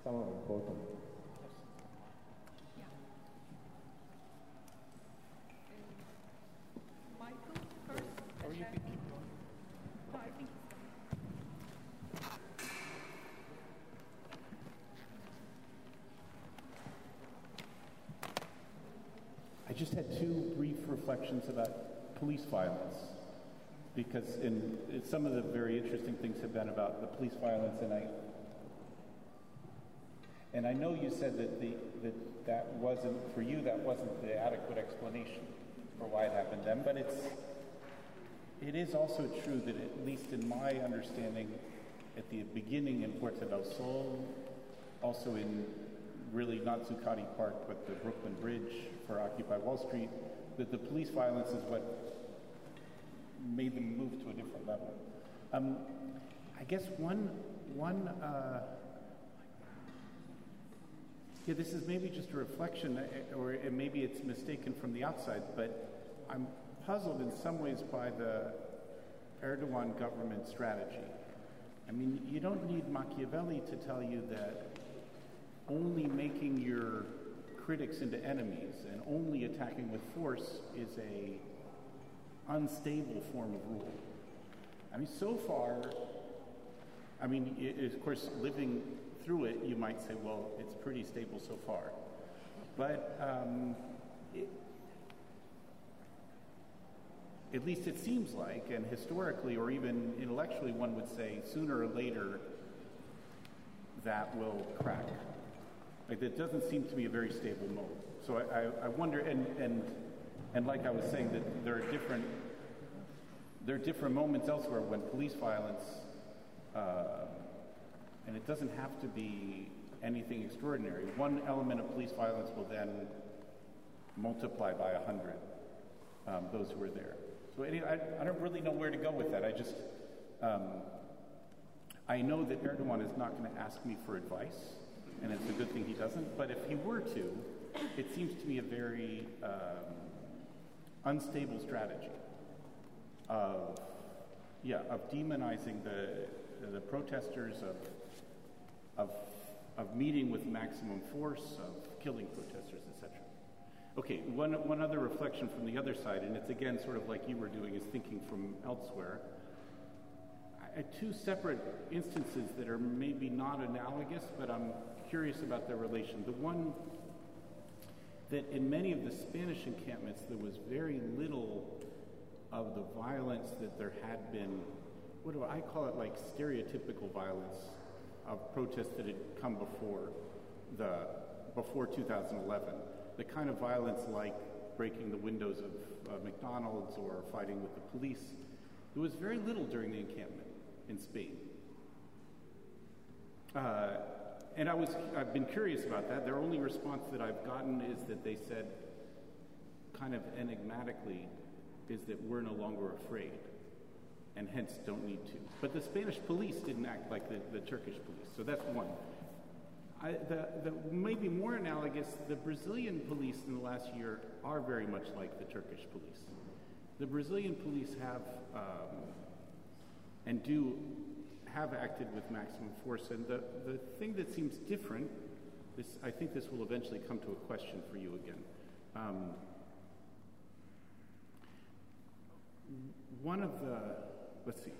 Speaker 14: somehow important.
Speaker 4: Michael first.
Speaker 1: Or
Speaker 4: and
Speaker 1: you
Speaker 4: then-
Speaker 1: can keep going.
Speaker 4: No, I think he's done.
Speaker 1: I just had two brief reflections about police violence. Because in, some of the very interesting things have been about the police violence, and I and I know you said that the that that wasn't for you. That wasn't the adequate explanation for why it happened then. But it's it is also true that at least in my understanding, at the beginning in Puerta del Sol, also in really not Zuccotti Park, but the Brooklyn Bridge for Occupy Wall Street, that the police violence is what made them move to a different level. Um, I guess one one. Uh, yeah, this is maybe just a reflection, uh, or it- maybe it's mistaken from the outside, but I'm puzzled in some ways by the Erdogan government strategy. I mean, you don't need Machiavelli to tell you that only making your critics into enemies and only attacking with force is a unstable form of rule. I mean, so far, I mean, i i- of course, living through it, you might say, well, it's pretty stable so far. But um, it, at least it seems like, and historically or even intellectually, one would say sooner or later that will crack. Like that doesn't seem to be a very stable mode. So I, I, I wonder, and, and and like I was saying, that there are different there are different moments elsewhere when police violence, uh, and it doesn't have to be anything extraordinary. One element of police violence will then multiply by 100 um, those who are there. So anyway, I, I, don't really know where to go with that. I just, um, I know that Erdogan is not going to ask me for advice, and it's a good thing he doesn't. But if he were to, it seems to me a very um, unstable strategy of, yeah, of demonizing the the protesters, of of of meeting with maximum force, of killing protesters, etc. Okay, one, one other reflection from the other side, and it's again sort of like you were doing, is thinking from elsewhere. I, two separate instances that are maybe not analogous, but I'm curious about their relation. The one that in many of the Spanish encampments, there was very little of the violence that there had been, what do I call it, like stereotypical violence of protests that had come before the before 2011 the kind of violence like breaking the windows of uh, McDonald's or fighting with the police, there was very little during the encampment in Spain. Uh, and I was, I've been curious about that. Their only response that I've gotten is that they said, kind of enigmatically, is that we're no longer afraid and hence don't need to. But the Spanish police didn't act like the, the Turkish police, so that's one. I, the, the maybe more analogous, the Brazilian police in the last year are very much like the Turkish police. The Brazilian police have um, and do have acted with maximum force. And the, the thing that seems different, this, I think this will eventually come to a question for you again. Um, one of the, let's see,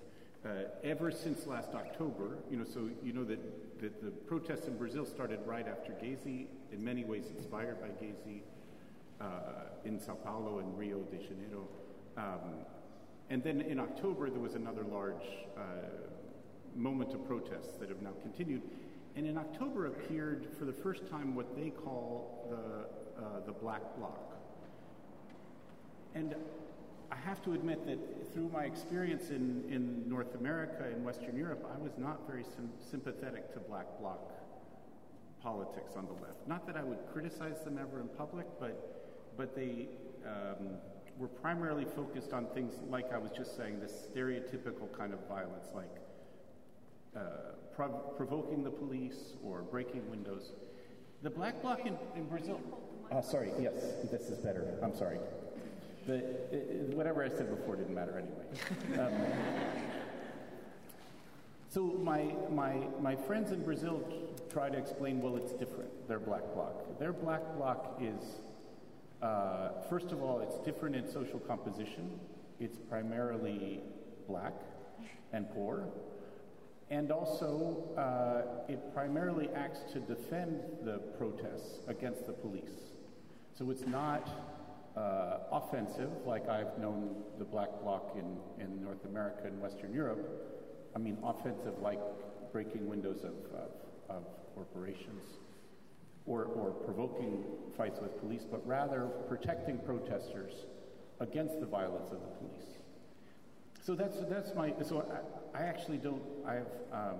Speaker 1: uh, ever since last October, you know, so you know that, that the protests in Brazil started right after Gezi, in many ways inspired by Gezi, uh, in Sao Paulo and Rio de Janeiro. Um, and then in October, there was another large uh, moment of protests that have now continued. And in October appeared for the first time what they call the, uh, the Black Bloc. And I have to admit that through my experience in, in North America and Western Europe, I was not very sim- sympathetic to black bloc politics on the left. Not that I would criticize them ever in public, but, but they um, were primarily focused on things like I was just saying, this stereotypical kind of violence, like uh, prov- provoking the police or breaking windows. The black bloc in, in Brazil. Uh, sorry, yes, this is better. I'm sorry. The, it, whatever I said before didn't matter anyway. <laughs> Um, so my, my, my friends in Brazil try to explain, well, it's different. Their black bloc. Their black bloc is, uh, first of all, it's different in social composition. It's primarily black and poor. And also, uh, it primarily acts to defend the protests against the police. So it's not uh, offensive, like I've known the black bloc in, in North America and Western Europe. I mean, offensive like breaking windows of, of, of corporations or, or provoking fights with police, but rather protecting protesters against the violence of the police. So that's, that's my, so I, I actually don't, I have, um,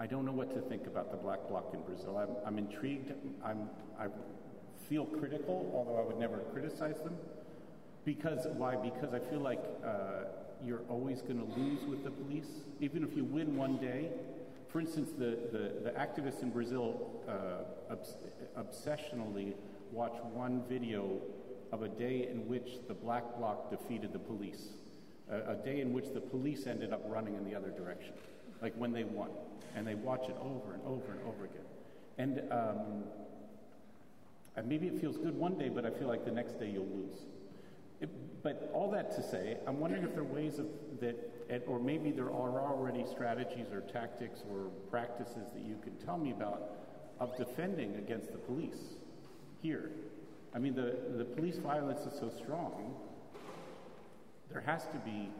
Speaker 1: I don't know what to think about the black bloc in Brazil. I'm, I'm intrigued. I'm, I feel critical, although I would never criticize them. Because why? Because I feel like uh, you're always going to lose with the police, even if you win one day. For instance, the, the, the activists in Brazil uh, obs- obsessionally watch one video of a day in which the black bloc defeated the police, a, a day in which the police ended up running in the other direction, like when they won and they watch it over and over and over again. And, um, and maybe it feels good one day, but I feel like the next day you'll lose. It, but all that to say, I'm wondering if there are ways of that, or maybe there are already strategies or tactics or practices that you can tell me about of defending against the police here. I mean, the, the police violence is so strong, there has to be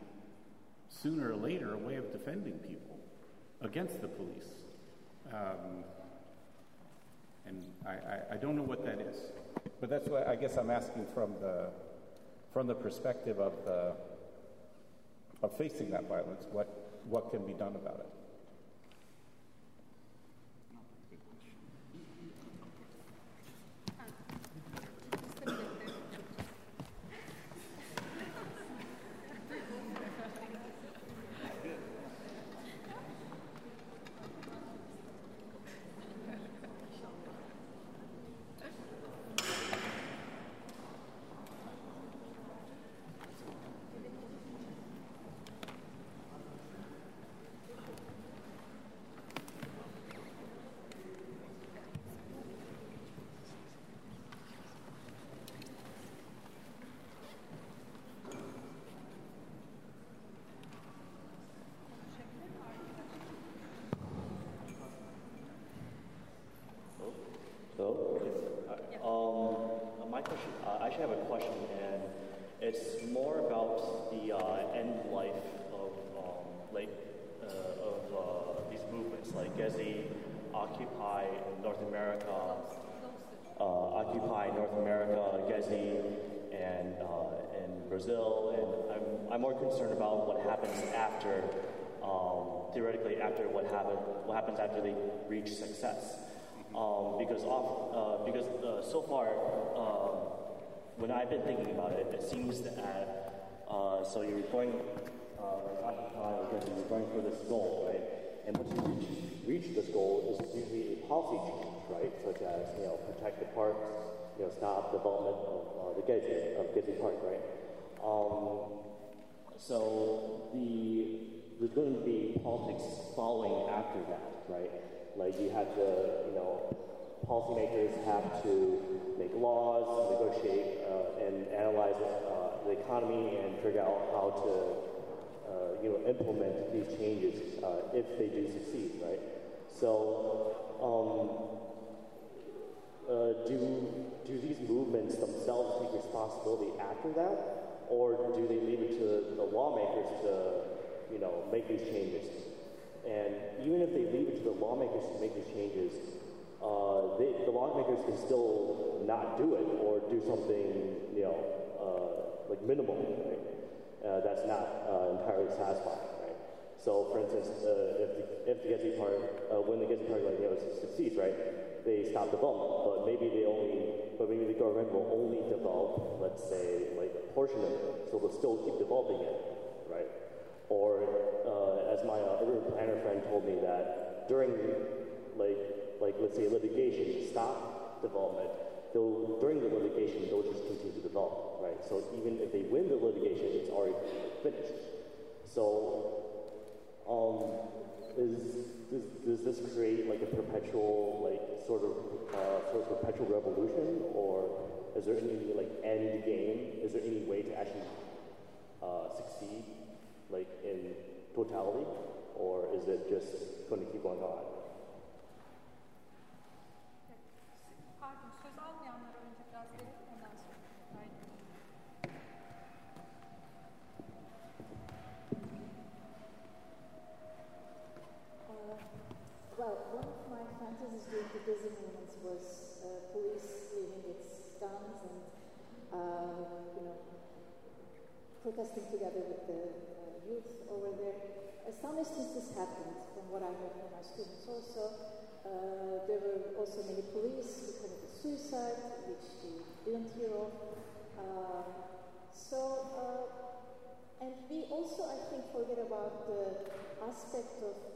Speaker 1: sooner or later a way of defending people against the police. Um, and I, I, I, don't know what that is. But that's what I guess I'm asking from the, from the perspective of, the, of facing that violence. What,
Speaker 4: what can be done about it.
Speaker 15: So, um, my question, uh, I actually have a question, and it's more about the uh, end life of um, like uh, of uh, these movements, like Gezi, Occupy North America, uh, Occupy North America, Gezi, and uh, and Brazil, and I'm I'm more concerned about what happens after, um, theoretically after what happen what happens after they reach success. Um, because off, uh, because uh, so far, um, when I've been thinking about it, it seems that uh, so you're going uh, you're for this goal, right? And once you reach, reach this goal, is usually a policy change, right? Such as you know protect the parks, you know stop development of uh, the Gezi of Gezi Park, right? Um, so the there's going to be politics following after that, right? Like you have to, you know, policymakers have to make laws, negotiate, uh, and analyze uh, the economy and figure out how to, uh, you know, implement these changes uh, if they do succeed, right? So, um, uh, do do these movements themselves take responsibility after that, or do they leave it to the lawmakers to, you know, make these changes? And even if they leave it to the lawmakers to make these changes, uh, they, the lawmakers can still not do it or do something, you know, uh, like minimal, right? Uh, that's not uh, entirely satisfying, right? So, for instance, uh, if the, if the Party, uh, when the Gezi Party, like, you know, succeeds, right, they stop development, but maybe they only, but maybe the government will only develop, let's say, like a portion of it, so they'll still keep developing it, right? Or, uh, as my uh, urban planner friend told me that during, like, like let's say litigation, stop development, they'll, during the litigation, they'll just continue to develop, right? So even if they win the litigation, it's already finished. So, um, is, does, does this create like a perpetual, like sort of, uh, sort of perpetual revolution, or is there any like end game? Is there any way to actually uh, succeed, like in totality, or is it just going to keep going on?
Speaker 16: Uh, well, one of my fantasies during the Gezi movements was uh, police leaving its guns and, uh, you know, protesting together with the youth over there. Instances this happened, from what I heard from my students also. Uh, there were also many police who committed suicide, which we didn't hear of. Uh, so, uh, and we also, I think, forget about the aspect of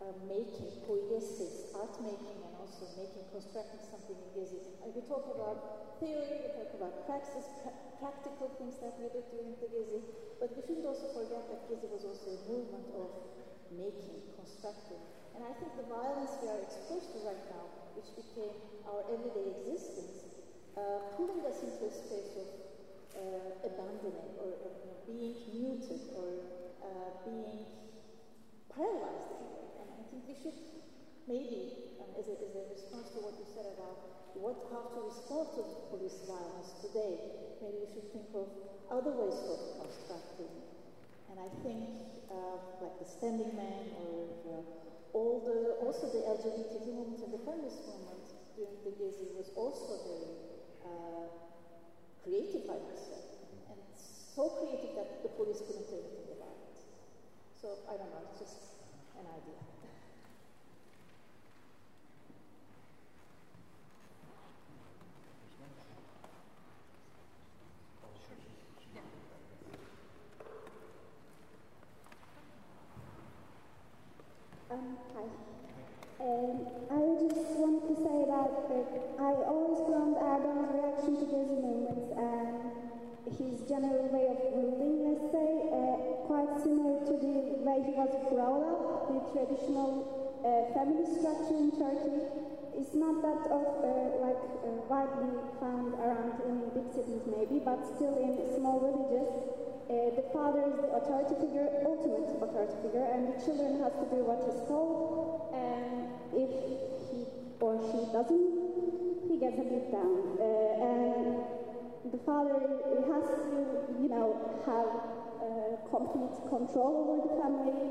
Speaker 16: uh, making, poiesis, art making, and also making, constructing something in Gezi. And we talk about theory, we talk about praxis, pra- practical things that we did during the Gezi, but we shouldn't also forget that Gezi was also a movement of making, constructing. And I think the violence we are exposed to right now, which became our everyday existence, uh, pulling us into a space of uh, abandoning or, being muted or uh, being paralyzed we should maybe, um, as, a, as a response to what you said about what, how to respond to police violence today, maybe we should think of other ways of constructing. And I think, uh, like the Standing Man or uh, all the, also the LGBT movement and the feminist movement during the Gezi was also very uh, creative, I would and so creative that the police couldn't do anything about it.
Speaker 8: So I don't know, it's just an idea.
Speaker 17: Um, hi. Um, I just want to say that uh, I always found Erdogan's reaction to Gezi movements and his general way of ruling, let's say, uh, quite similar to the way he was brought up, the traditional uh, family structure in Turkey. It's not that of uh, like uh, widely found around in big cities maybe, but still in small villages. Uh, the father is the authority figure, ultimate authority figure, and the children has to do what he's told. And if he or she doesn't, he gets a beat down. Uh, and the father has to, you know, have uh, complete control over the family.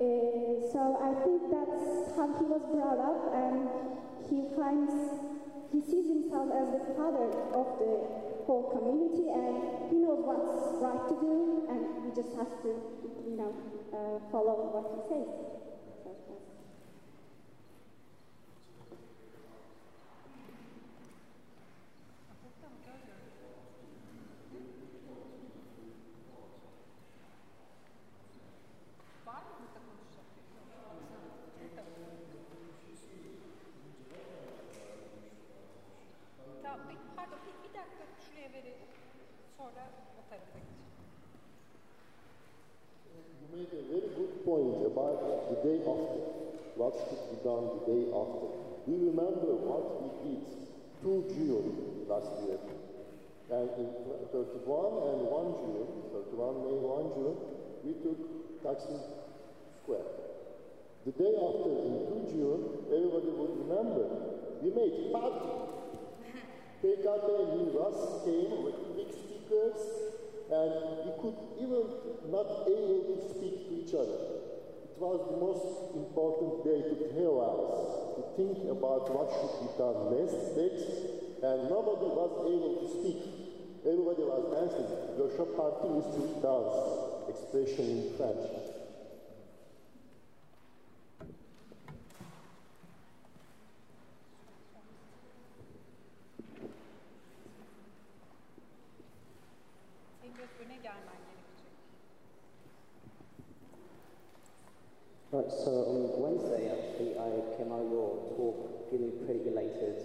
Speaker 17: Uh, so I think that's how he was brought up, and he finds he sees himself as the father of the whole community, and he knows what's right to do, and he just have to, you know, uh, follow what he says.
Speaker 5: You made a very good point about the day after. What should be done the day after? We remember what we did 2 June last year. And in 31 and 1 June, 31 May, 1 June, we took Taksim Square. The day after, in 2 June, everybody would remember, we made party. PKK and Mivas came with big speakers, and we could even not able to speak to each other. It was the most important day to tell us, to think about what should be done next, next and nobody was able to speak. Everybody was dancing. Le shop party is to dance, expression in French.
Speaker 18: Right, so on Wednesday, actually, I came out your talk feeling pretty elated,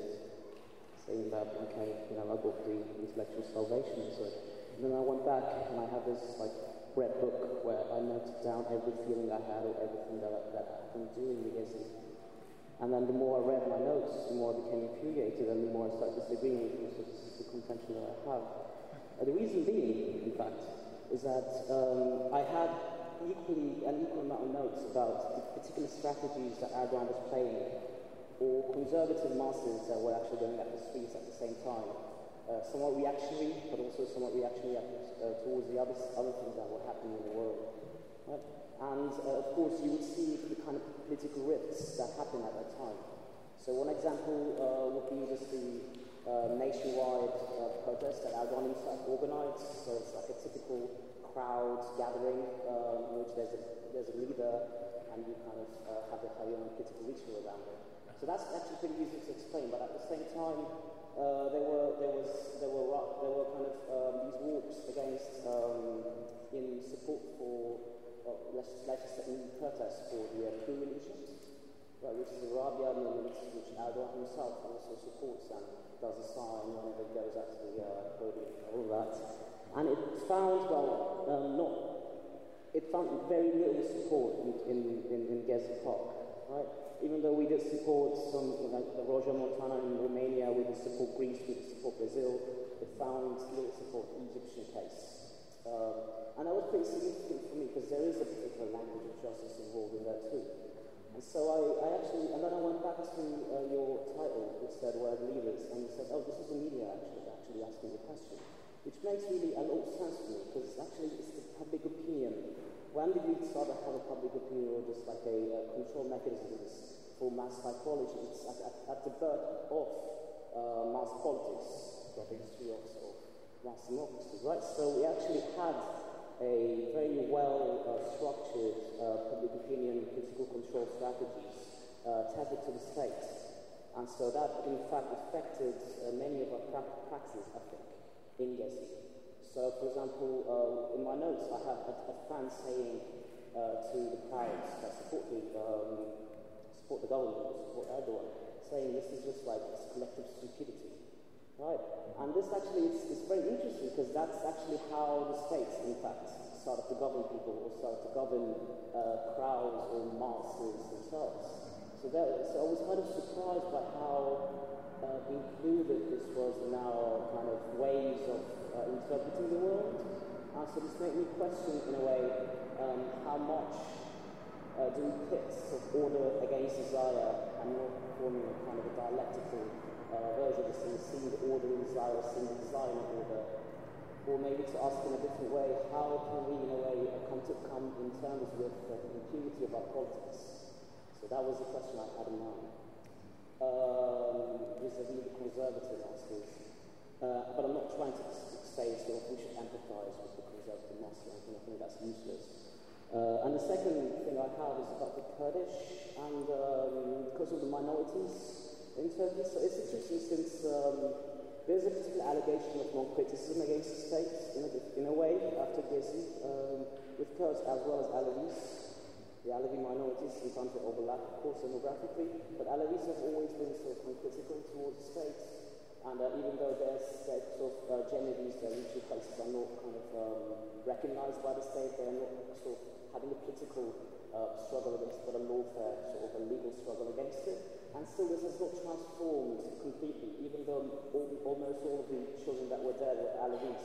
Speaker 18: saying that, okay, you know, I got the intellectual salvation. So and then I went back and I have this, like, red book where I noted down every feeling I had or everything that, that been doing because and then the more I read my notes, the more I became infuriated and the more I started disagreeing with the contention that I have. The reason being, in fact, is that um, I had equally an equal amount of notes about the particular strategies that Erdogan was playing, or conservative masses that were actually going at the streets at the same time. Uh, somewhat reactionary, but also somewhat reactionary uh, towards the other, other things that were happening in the world. Right? And uh, of course, you would see the kind of political rifts that happened at that time. So one example uh, would be just the uh, nationwide uh, protest that himself organized. So it's like a typical crowd gathering um, in which there's a, there's a leader and you kind of uh, have, a, your own political ritual around it. So that's actually pretty easy to explain, but at the same time, uh, there were there was there were there were kind of um, these walks against um, in support for uh, in protest for the uh, coup right, which is a Rabia movement which Erdogan himself also supports and does a sign whenever he goes out to the uh, podium, all that, and it found well um, not it found very little support in in, in, in Gezi Park, right. Even though we did support some, like the Roșia Montană in Romania, we did support Greece, we did support Brazil, it found little support in Egyptian case. Um, and that was pretty significant for me because there is a particular language of justice involved in that too. So I, I actually, and then I went back to uh, your title, which said Word Leaders, and you said, oh, this is the media actually, actually asking the question, which makes really a lot of sense to me because actually it's the public opinion. When did we start to have a public opinion or just like a uh, control mechanism for mass psychology? It's at, at, at the birth of uh, mass politics, the history of mass democracy, right? So we actually had a very well uh, structured uh, public opinion political control strategies uh, tethered to the state. And so that, in fact, affected uh, many of our pra- practices, I think, in Gezi. So, for example, uh, in my notes, I have a, a fan saying uh, to the crowds that support the, um, support the government, support Erdogan, saying this is just like this collective stupidity. Right? And this actually is, is very interesting because that's actually how the states, in fact, started to govern people or started to govern uh, crowds or masses themselves. So, that, so I was kind of surprised by how uh, included this was in our kind of ways of uh, interpreting the world. Uh, so this made me question, in a way, um, how much uh, do we pit sort of order against desire and not forming a kind of a dialectical version of this seeing the order in or seeing the order? Or maybe to ask in a different way, how can we, in a way, uh, come to come in terms with uh, the impunity of our politics? So that was the question I had in mind. Um, vis-a-vis the conservative Muslims. Uh, but I'm not trying to say of we should empathize with the conservative Muslims, and I think that's useless. Uh, and the second thing I have is about the Kurdish and um, because of the minorities in Turkey. So it's interesting since um, there's a particular allegation of non-criticism against the state in a, in a way after Gezi um, with Kurds as well as Alevis. The Alevi minorities sometimes they overlap, of course, demographically, but Alevis have always been sort of critical towards the state. And uh, even though their state of uh, cemevis, their ritual places are not kind of um, recognized by the state, they are not sort of having a political uh, struggle against, but a lawfare, sort of a legal struggle against it. And still, this has not transformed completely, even though all, almost all of the children that were there were Alawis.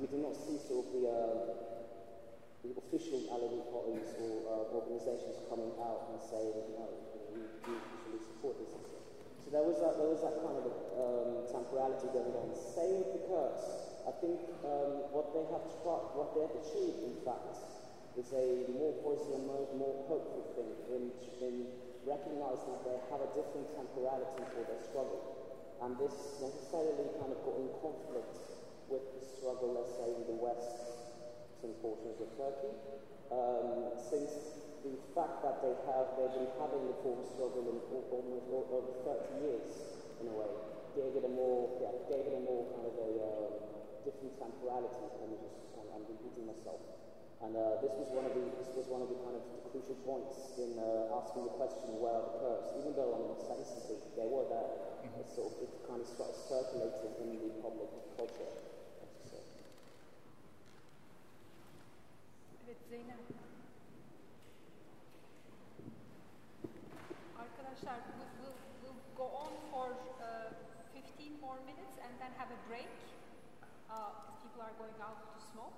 Speaker 18: We do not see sort of the uh, the official Alevi parties or uh, organisations coming out and saying, no, we, we usually support this. So there was that, there was that kind of um, temporality going on. Same with the Kurds. I think um, what they have tried, what they have achieved, in fact, is a more positive, more, more hopeful thing in, in recognising that they have a different temporality for their struggle. And this necessarily kind of got in conflict with the struggle, let's say, in the West some portions of Turkey, um, since the fact that they have they've been having the form of struggle in almost over 30 years in a way gave it a more yeah, gave it a more kind of a uh, different temporality. Me just I'm, I'm repeating myself. And uh, this was one of the this was one of the kind of crucial points in uh, asking the question where are the Kurds, even though I mean statistically they were there. Mm-hmm. It sort of it kind of circulated in the public culture.
Speaker 4: Evet Zeynep. Arkadaşlar we'll, we'll, we'll go on for uh, 15 more minutes and then have a break uh, people are going out to smoke.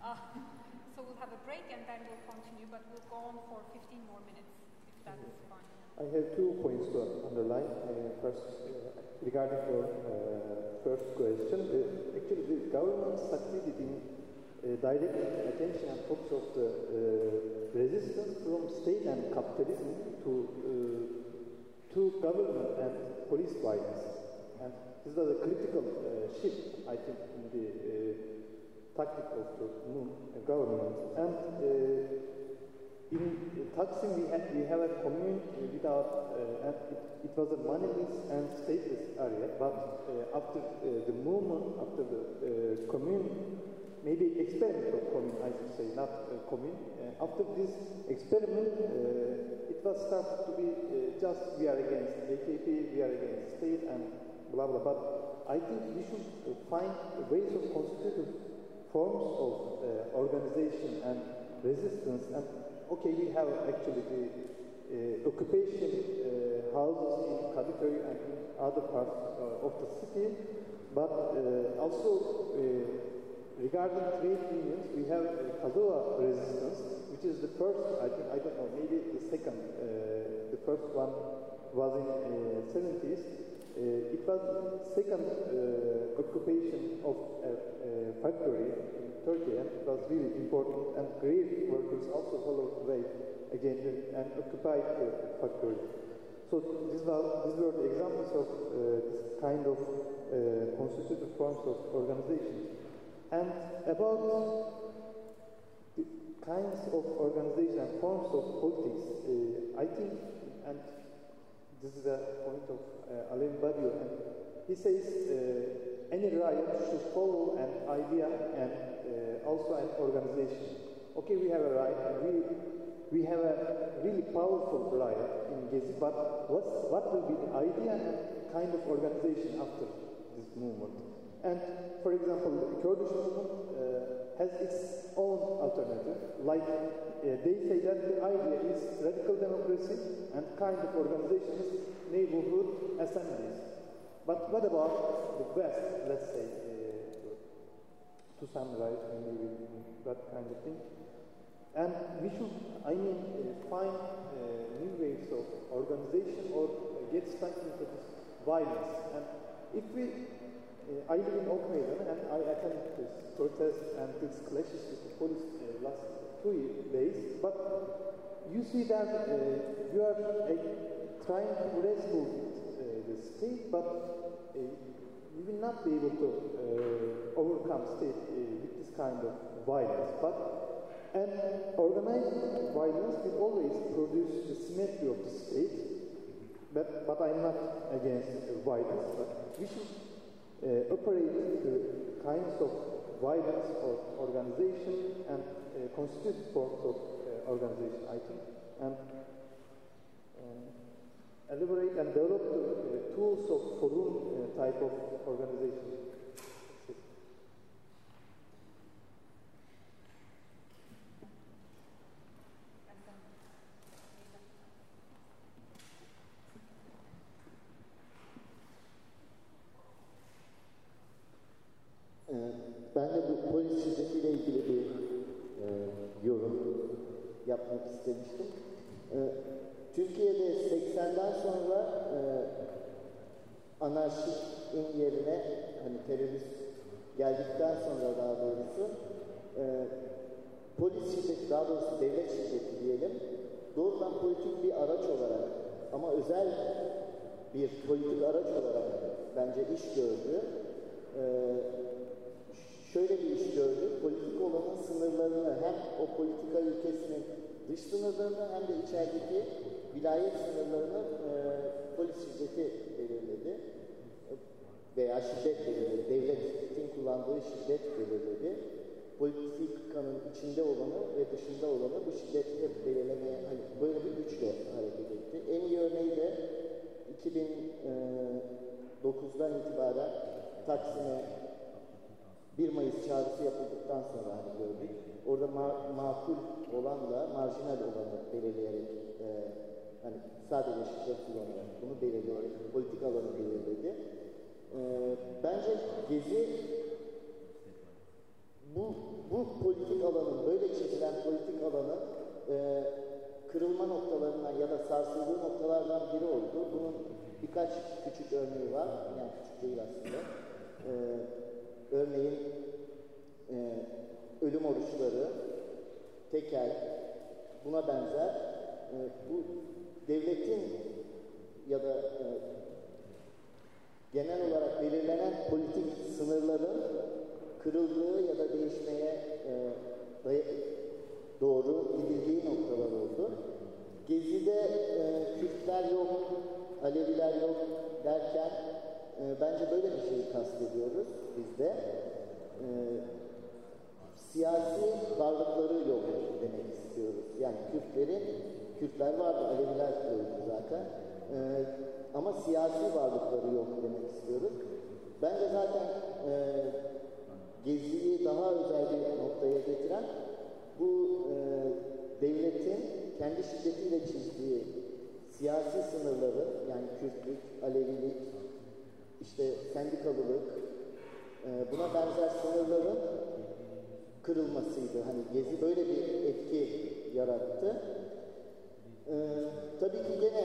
Speaker 4: Uh, <laughs> so we'll have a break and then we'll continue, but we'll go on for 15 more minutes if that is fine.
Speaker 19: I have two points to underline. Uh, first, uh, regarding your uh, first question, uh, actually the government succeeded in uh, directing attention and focus of the uh, resistance from state and capitalism to uh, to government and police violence. And this was a critical uh, shift, I think, in the uh, the new government. And uh, in Taksim, we, had, we have a commune without, uh, it, it, was a moneyless and stateless area. But uh, after uh, the movement, after the uh, commune, maybe experiment of commune, I should say, not uh, commune. after this experiment, it was started to be just we are against AKP, we are against state, and blah blah. But I think we should find ways of constitutive forms of organization and resistance and okay, we have actually the uh, occupation uh, houses in Kadıköy and in other parts uh, of the city, but also regarding trade unions, we have Kazova resistance, which is the first, I think, I don't know, maybe the second, the first one was in the 70s. Uh, it was second uh, occupation of a, a, factory in Turkey, and it was really important. And great workers also followed the way again and occupied the factory. So these were, these were the examples of uh, this kind of constitutive forms of organization. And about the kinds of organization and forms of politics, uh, I think, and this is the point of uh, Alain Badiou, and he says uh, any riot should follow an idea and uh, also an organization. Okay, we have a riot, and we, we have a really powerful riot in Gezi, but what's, what will be the idea and kind of organization after this movement? And for example, the Kurdish movement uh, has its own alternative. Like uh, they say that the idea is radical democracy and kind of organization is neighborhood assemblies. But what about the West, let's say, uh, to summarize maybe that kind of thing? And we should, I mean, uh, find uh, new ways of organization or get stuck into this violence. And if we I live in Oak and I attended this protest and this clashes with the police uh, last two days. But you see that uh, you are uh, trying to rescue the state, but you will not be able to overcome state with this kind of violence. But and organized violence will always produce the symmetry of the state. But, but I'm not against violence, but we should uh, operate the kinds of violence or organization and uh, constitute forms of uh, organization, I think, and um, elaborate and develop the tools of forum type of organization.
Speaker 20: Yapmak istemiştim. E, Türkiye'de 80'den sonra e, anarşistin yerine hani terörist geldikten sonra daha doğrusu e, polis şiddeti daha doğrusu devlet şiddeti diyelim doğrudan politik bir araç olarak ama özel bir politik araç olarak bence iş gördü. E, şöyle bir iş gördük. Politik olanın sınırlarını hem o politika ülkesinin dış sınırlarını hem de içerideki vilayet sınırlarını e, polis şiddeti belirledi. Veya şiddet belirledi. Devletin kullandığı şiddet belirledi. Politikanın içinde olanı ve dışında olanı bu şiddeti hep belirlemeye hani böyle bir güçle hareket etti. En iyi örneği de 2009'dan itibaren Taksim'e 1 Mayıs çağrısı yapıldıktan sonra hani gördük. Orada ma makul olanla marjinal olanı belirleyerek e, hani sadece şiddet kullanıyor. Bunu belirleyerek politik alanı belirledi. E, bence Gezi bu, bu politik alanın, böyle çizilen politik alanın e, kırılma noktalarından ya da sarsıldığı noktalardan biri oldu. Bunun birkaç küçük örneği var. Yani küçük değil aslında. E, Örneğin e, ölüm oruçları, tekel, buna benzer bu devletin ya da genel olarak belirlenen politik sınırların kırıldığı ya da değişmeye e, doğru gidildiği noktalar oldu. Gezi'de e, Kürtler yok, Aleviler yok derken e, bence böyle bir şeyi kastediyoruz biz de. E, siyasi varlıkları yok demek istiyoruz. Yani Kürtlerin, Kürtler vardı, Aleviler öldü zaten. E, ama siyasi varlıkları yok demek istiyoruz. Bence zaten e, Gezi'yi daha özel bir noktaya getiren bu e, devletin kendi şiddetiyle çizdiği siyasi sınırları yani Kürtlük, Alevilik, işte sendikalılık, e, buna benzer sınırların kırılmasıydı. Hani Gezi böyle bir etki yarattı. E, tabii ki gene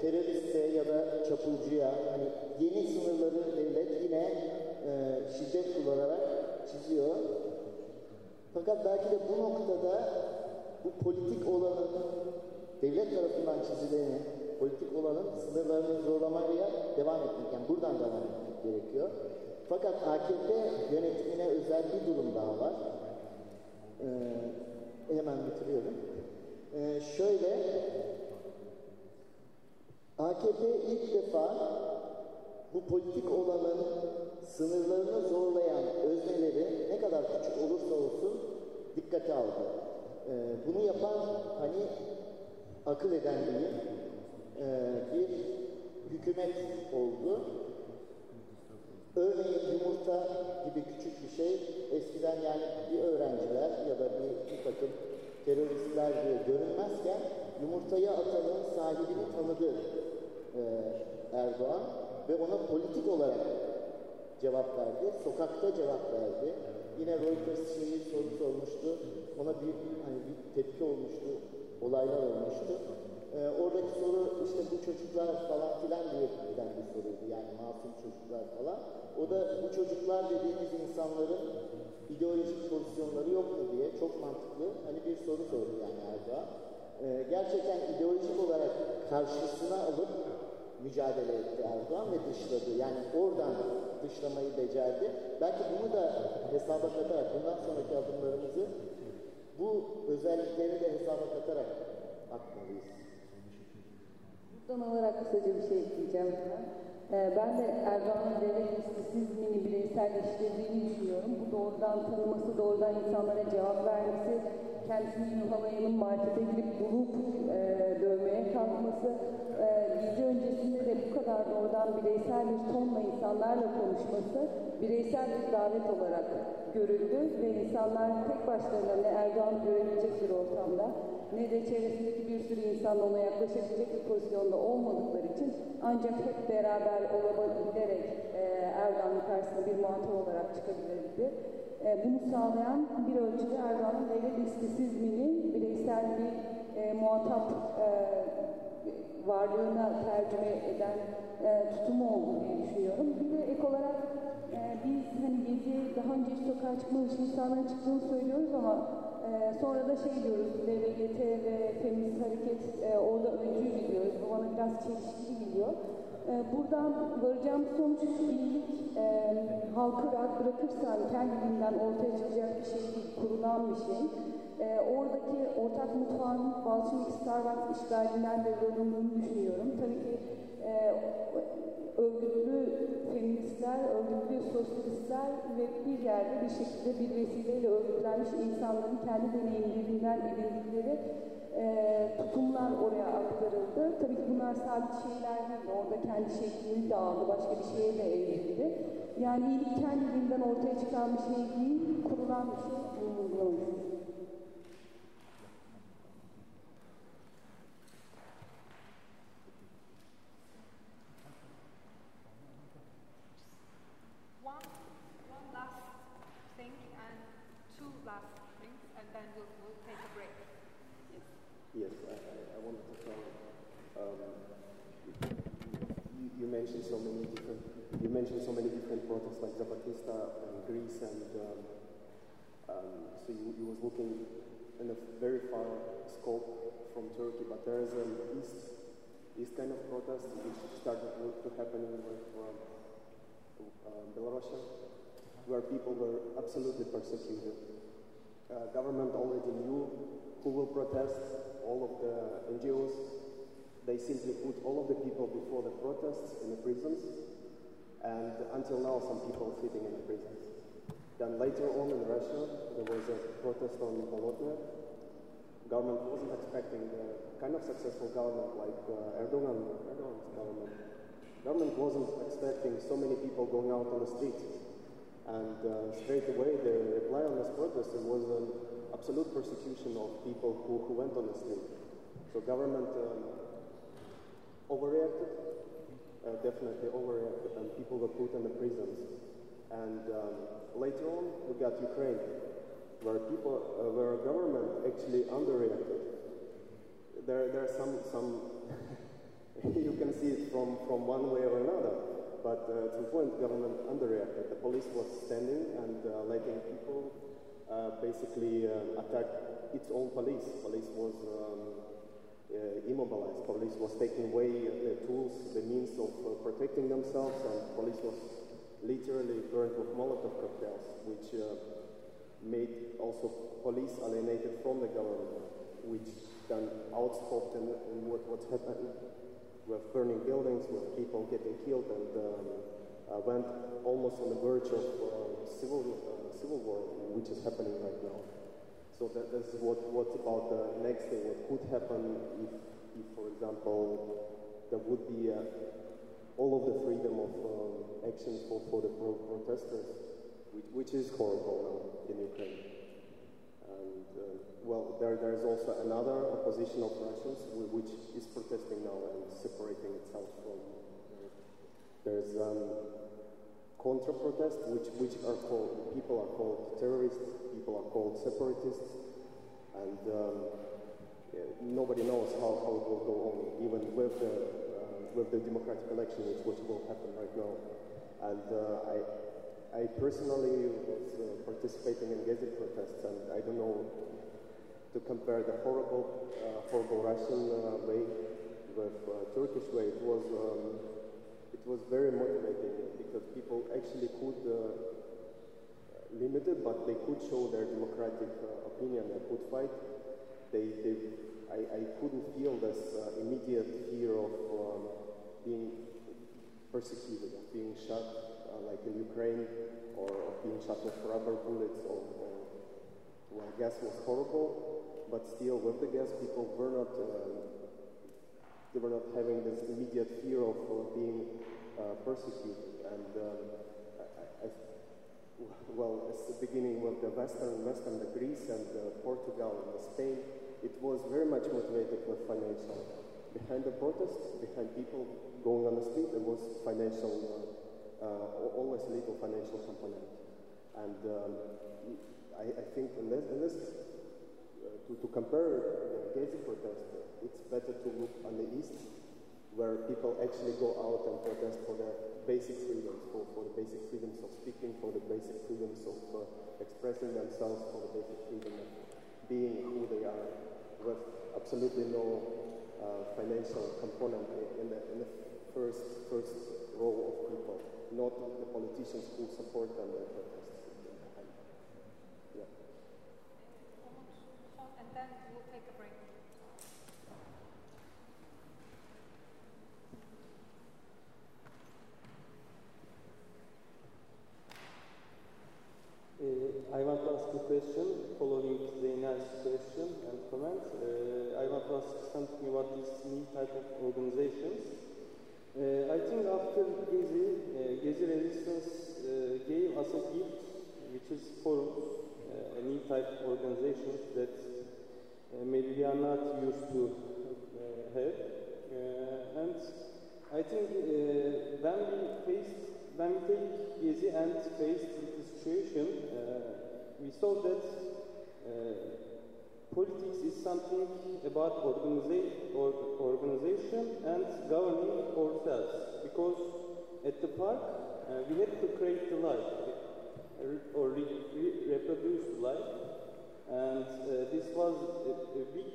Speaker 20: teröriste ya da çapulcuya hani yeni sınırları devlet yine e, şiddet kullanarak çiziyor. Fakat belki de bu noktada bu politik olanın devlet tarafından çizileni politik olanın sınırlarını zorlamaya devam etmek, yani buradan devam etmek gerekiyor. Fakat AKP yönetimine özel bir durum daha var. Ee, hemen bitiriyorum. Ee, şöyle, AKP ilk defa bu politik olanın sınırlarını zorlayan özneleri ne kadar küçük olursa olsun dikkate aldı. Ee, bunu yapan hani akıl eden diyeyim e, bir hükümet oldu. Örneğin yumurta gibi küçük bir şey eskiden yani bir öğrenciler ya da bir, bir takım teröristler diye görünmezken yumurtayı atanın sahibini tanıdı e, Erdoğan ve ona politik olarak cevap verdi. Sokakta cevap verdi. Yine Reuters şeyi soru sormuştu. Ona bir hani bir tepki olmuştu. Olaylar olmuştu. Ee, oradaki soru işte bu çocuklar falan filan diye giden bir soruydu. Yani masum çocuklar falan. O da bu çocuklar dediğimiz insanların ideolojik pozisyonları yok mu diye çok mantıklı hani bir soru sordu yani Erdoğan. Ee, gerçekten ideolojik olarak karşısına alıp mücadele etti Erdoğan ve dışladı. Yani oradan dışlamayı becerdi. Belki bunu da hesaba katarak bundan sonraki adımlarımızı bu özellikleri de hesaba katarak atmalıyız.
Speaker 6: Buradan alarak kısaca bir şey ekleyeceğim. Ee, ben de Erdoğan'ın devlet listesizmini bireyselleştirdiğini düşünüyorum. Bu doğrudan tanıması, doğrudan insanlara cevap vermesi, kendisini Yuhalaya'nın markete girip bulup e, dövmeye kalkması, e, gezi öncesinde de bu kadar doğrudan bireysel bir tonla insanlarla konuşması bireysel bir davet olarak görüldü ve insanlar tek başlarına ne Erdoğan görebilecek bir ortamda ne de çevresindeki bir sürü insanla ona yaklaşabilecek bir pozisyonda olmadıkları için ancak hep beraber olabilerek e, Erdoğan'ın karşısına bir muhatap olarak çıkabilirdi. E, bunu sağlayan bir ölçüde Erdoğan'ın devlet listesizmini bireysel bir e, muhatap e, varlığına tercüme eden e, tutumu oldu diye düşünüyorum. Bir de ek olarak e, biz hani geziye daha önce hiç sokağa çıkmamış insanların çıktığını söylüyoruz ama e, sonra da şey diyoruz, LGBT ve feminist hareket e, orada öncü gidiyoruz. Bu bana biraz çelişkili geliyor. E, buradan varacağım sonuç birlik, e, halkı rahat bırakırsan kendiliğinden ortaya çıkacak bir şey değil, kurulan bir şey. E, oradaki ortak mutfağın Balçık Starbucks işgalinden devralındığını düşünüyorum. Tabii ki e, örgütlü feministler, örgütlü sosyalistler ve bir yerde bir şekilde bir vesileyle örgütlenmiş insanların kendi deneyimlerinden edindikleri e, tutumlar oraya aktarıldı. Tabii ki bunlar sabit şeyler değil. Orada kendi şeklini de aldı, başka bir şeye de evrildi. Yani iyilik kendiliğinden ortaya çıkan bir şey değil, kurulan bir şey. Bunu
Speaker 4: last things, and then we'll, we'll take a break. Yes.
Speaker 21: Yes, I, I, wanted to tell. Um, you, you mentioned so many different. You mentioned so many different protests like Zapatista and Greece, and um, um, so you, you was looking in a very far scope from Turkey, but there is an east east kind of protest which started to, happen with um, uh, Belarus, where people were absolutely persecuted. Uh, government already knew who will protest, all of the NGOs. They simply put all of the people before the protests in the prisons, and until now, some people sitting in the prisons. Then later on in Russia, there was a protest on Bolotnaya. Government wasn't expecting a kind of successful government like uh, Erdogan, Erdogan's government. Government wasn't expecting so many people going out on the streets. And uh, straight away, the reply on this protest it was an absolute persecution of people who, who went on the street. So government um, overreacted, uh, definitely overreacted, and people were put in the prisons. And um, later on, we got Ukraine, where people, uh, where government actually underreacted. There, there are some, some <laughs> you can see it from, from one way or another. But uh, at some point, government underreacted. The police was standing and uh, letting people uh, basically uh, attack its own police. Police was um, uh, immobilized. Police was taking away the tools, the means of uh, protecting themselves, and police was literally burned with Molotov cocktails, which made also police alienated from the government, which then outspoken in what, what happened with burning buildings, with people getting killed, and um, uh, went almost on the verge of uh, civil uh, civil war, which is happening right now. So that, that's what what about the next thing? What could happen if, if for example, there would be uh, all of the freedom of um, action for, for the pro- protesters, which, which is horrible now in Ukraine. And uh, well, there, there is also another opposition of Russians which is protesting now and separating itself from. There's um, contra protest, which, which are called, people are called terrorists, people are called separatists, and um, nobody knows how, how it will go on, even with the, uh, with the democratic election, which, which will happen right now. And uh, I, I personally was uh, participating in Gezi protests, and I don't know to compare the horrible, uh, horrible Russian uh, way with uh, Turkish way. It was, um, it was very motivating because people actually could uh, limit it, but they could show their democratic uh, opinion. They could fight. They, they, I, I couldn't feel this immediate fear of um, being persecuted, of being shot, like in Ukraine, or of being shot with rubber bullets. Or, or gas was horrible, but still, with the gas, people were not. Uh, they were not having this immediate fear of uh, being uh, persecuted, and um, I, I, well, it's the beginning with the Western, Western, the Greece and uh, Portugal and Spain. It was very much motivated with financial. Behind the protests, behind people going on the street, there was financial, uh, uh, always legal financial component. And um, I, I, think in this, in this uh, to, to, compare the Gezi protest, it's better to look on the east, where people actually go out and protest for their basic freedoms, for, for the basic freedoms of speaking, for the basic freedoms of uh, expressing themselves, for the basic freedom of being who they are, with absolutely no uh, financial component in the, in the first, first row of people, not the politicians who support them in protests. Yeah.
Speaker 4: And then we'll take a break.
Speaker 22: Uh, I want to ask a question following Zeynel's question and comment. Uh, I want to ask something about these new type of organizations. Uh, I think after Gezi, uh, Gezi resistance uh, gave us a gift, which is forums, uh, a new type of organizations that maybe we are not used to have. and I think when we faced, when we take Gezi and faced the situation, we saw that politics is something about organiza or organization and governing ourselves. Because at the park, uh, we had to create the life or re re reproduce the life. And uh, this was a, a, big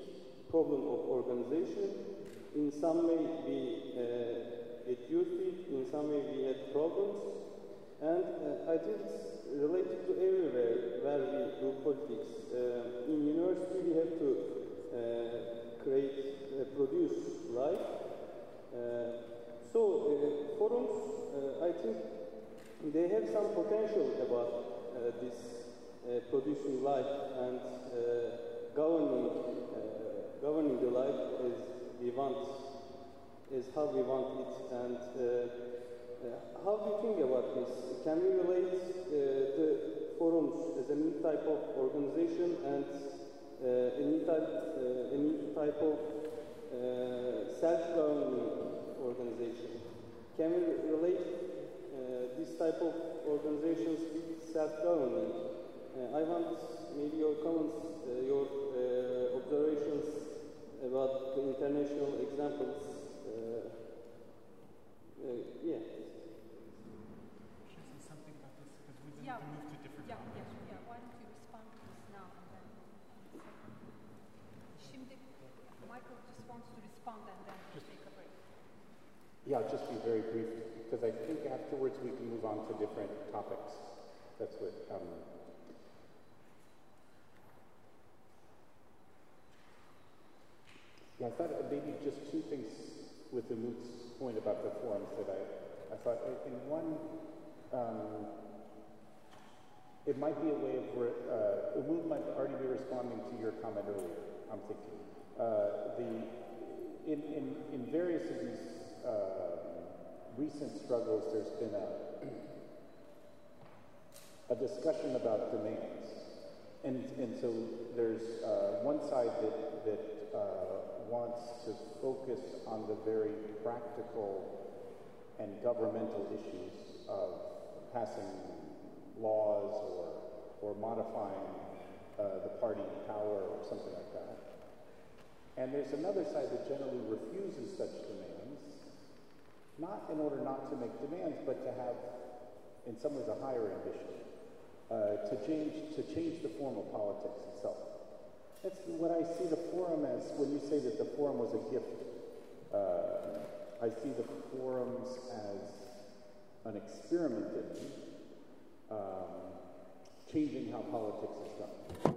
Speaker 22: problem of organization. In some way, we uh, get used it. In some way, we had problems. And I think related to everywhere where we do politics. Uh, in university, we have to uh, create, uh, produce life. Uh, so forums, uh, I think they have some potential about uh, this producing life and governing, governing the life as we want, as how we want it, and uh, how do you think about this? Can we relate uh, the forums as a new type of organization and uh, a new type, uh, a new type of uh, self-governing organization? Can we relate uh, this type of organizations with self-governing? I want maybe your comments, your observations about the international examples. yeah.
Speaker 4: yeah. we move to different yeah, numbers. Yeah, yeah. Why don't you respond to this now? And then Şimdi, Michael just wants to respond and then just, take a break.
Speaker 23: Yeah, I'll just be very brief because I think afterwards we can move on to different topics. That's what. Um,
Speaker 1: yeah, I thought uh, maybe just two things with the moots point about the forms that I, I thought in one um, it might be a way of, re- uh, might already be responding to your comment earlier, I'm thinking. Uh, the, in, in, in various of these uh, recent struggles, there's been a, a discussion about demands. And, and so there's uh, one side that, that uh, wants to focus on the very practical and governmental issues of passing laws or, or modifying uh, the party power or something like that. And there's another side that generally refuses such demands, not in order not to make demands, but to have, in some ways, a higher ambition, uh, to change to change the form of politics itself. That's what I see the forum as. When you say that the forum was a gift, uh, I see the forums as an experiment in um, changing how politics is done.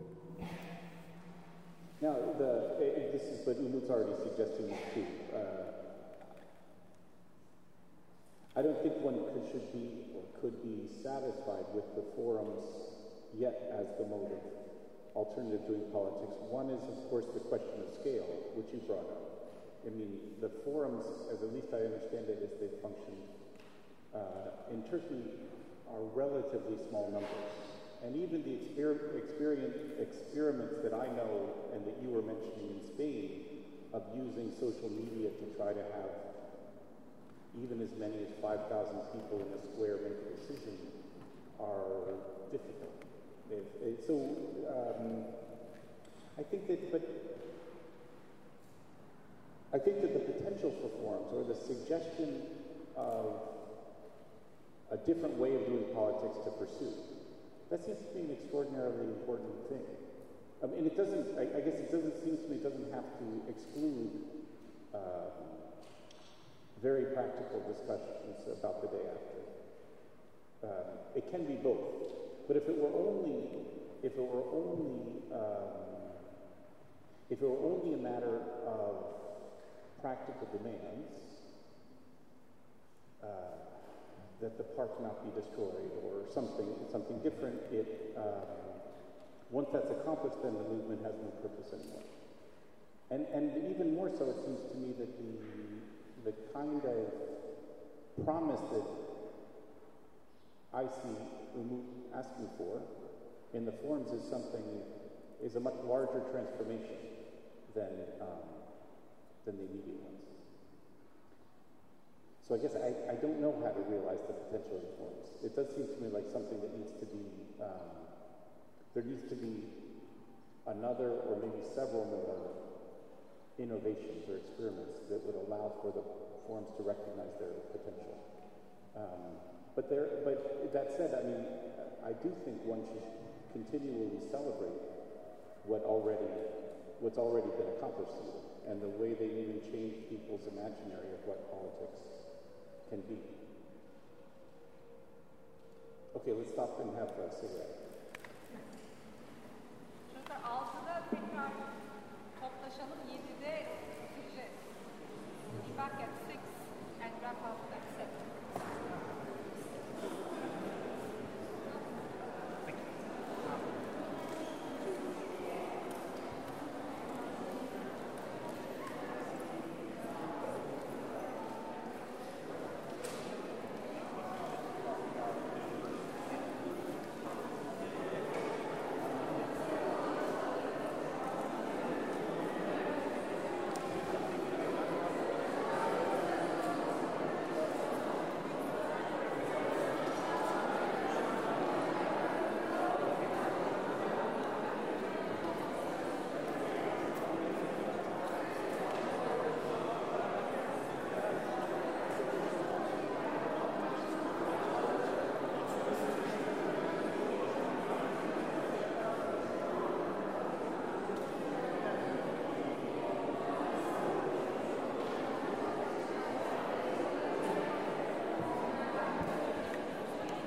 Speaker 1: Now, the, eh, this is, but Umut's already suggesting this too. Uh, I don't think one could, should be or could be satisfied with the forums yet as the of alternative doing politics. One is, of course, the question of scale, which you brought up. I mean, the forums, as at least I understand it, as they function uh, in Turkey, are relatively small numbers. And even the exper- experiments that I know and that you were mentioning in Spain of using social media to try to have even as many as 5,000 people in a square make a decision are difficult. If, if, so um, I think that, but I think that the potential for forums or the suggestion of a different way of doing politics to pursue, that seems to be an extraordinarily important thing. I mean, it doesn't, I, I guess it doesn't seem to me it doesn't have to exclude uh, very practical discussions about the day after. Um, it can be both. But if it were only, if it were only, um, if it were only a matter of practical demands, uh, that the park not be destroyed or something, something different, it, um, once that's accomplished, then the movement has no purpose anymore. And, and even more so, it seems to me that the, the kind of promise that I see asking for in the forums is something, is a much larger transformation than, um, than the immediate ones. So I guess I, I don't know how to realize the potential of the forums. It does seem to me like something that needs to be, um, there needs to be another or maybe several more innovations or experiments that would allow for the forums to recognize their potential. Um, but there, but that said, I mean, I do think one should continually celebrate what already, what's already been accomplished and the way they even change people's imaginary of what politics can be. Okay, let's stop and have a cigarette.
Speaker 4: Çocuklar 6'da tekrar toplaşalım, 7'de bitireceğiz. Be back at 6 and wrap up at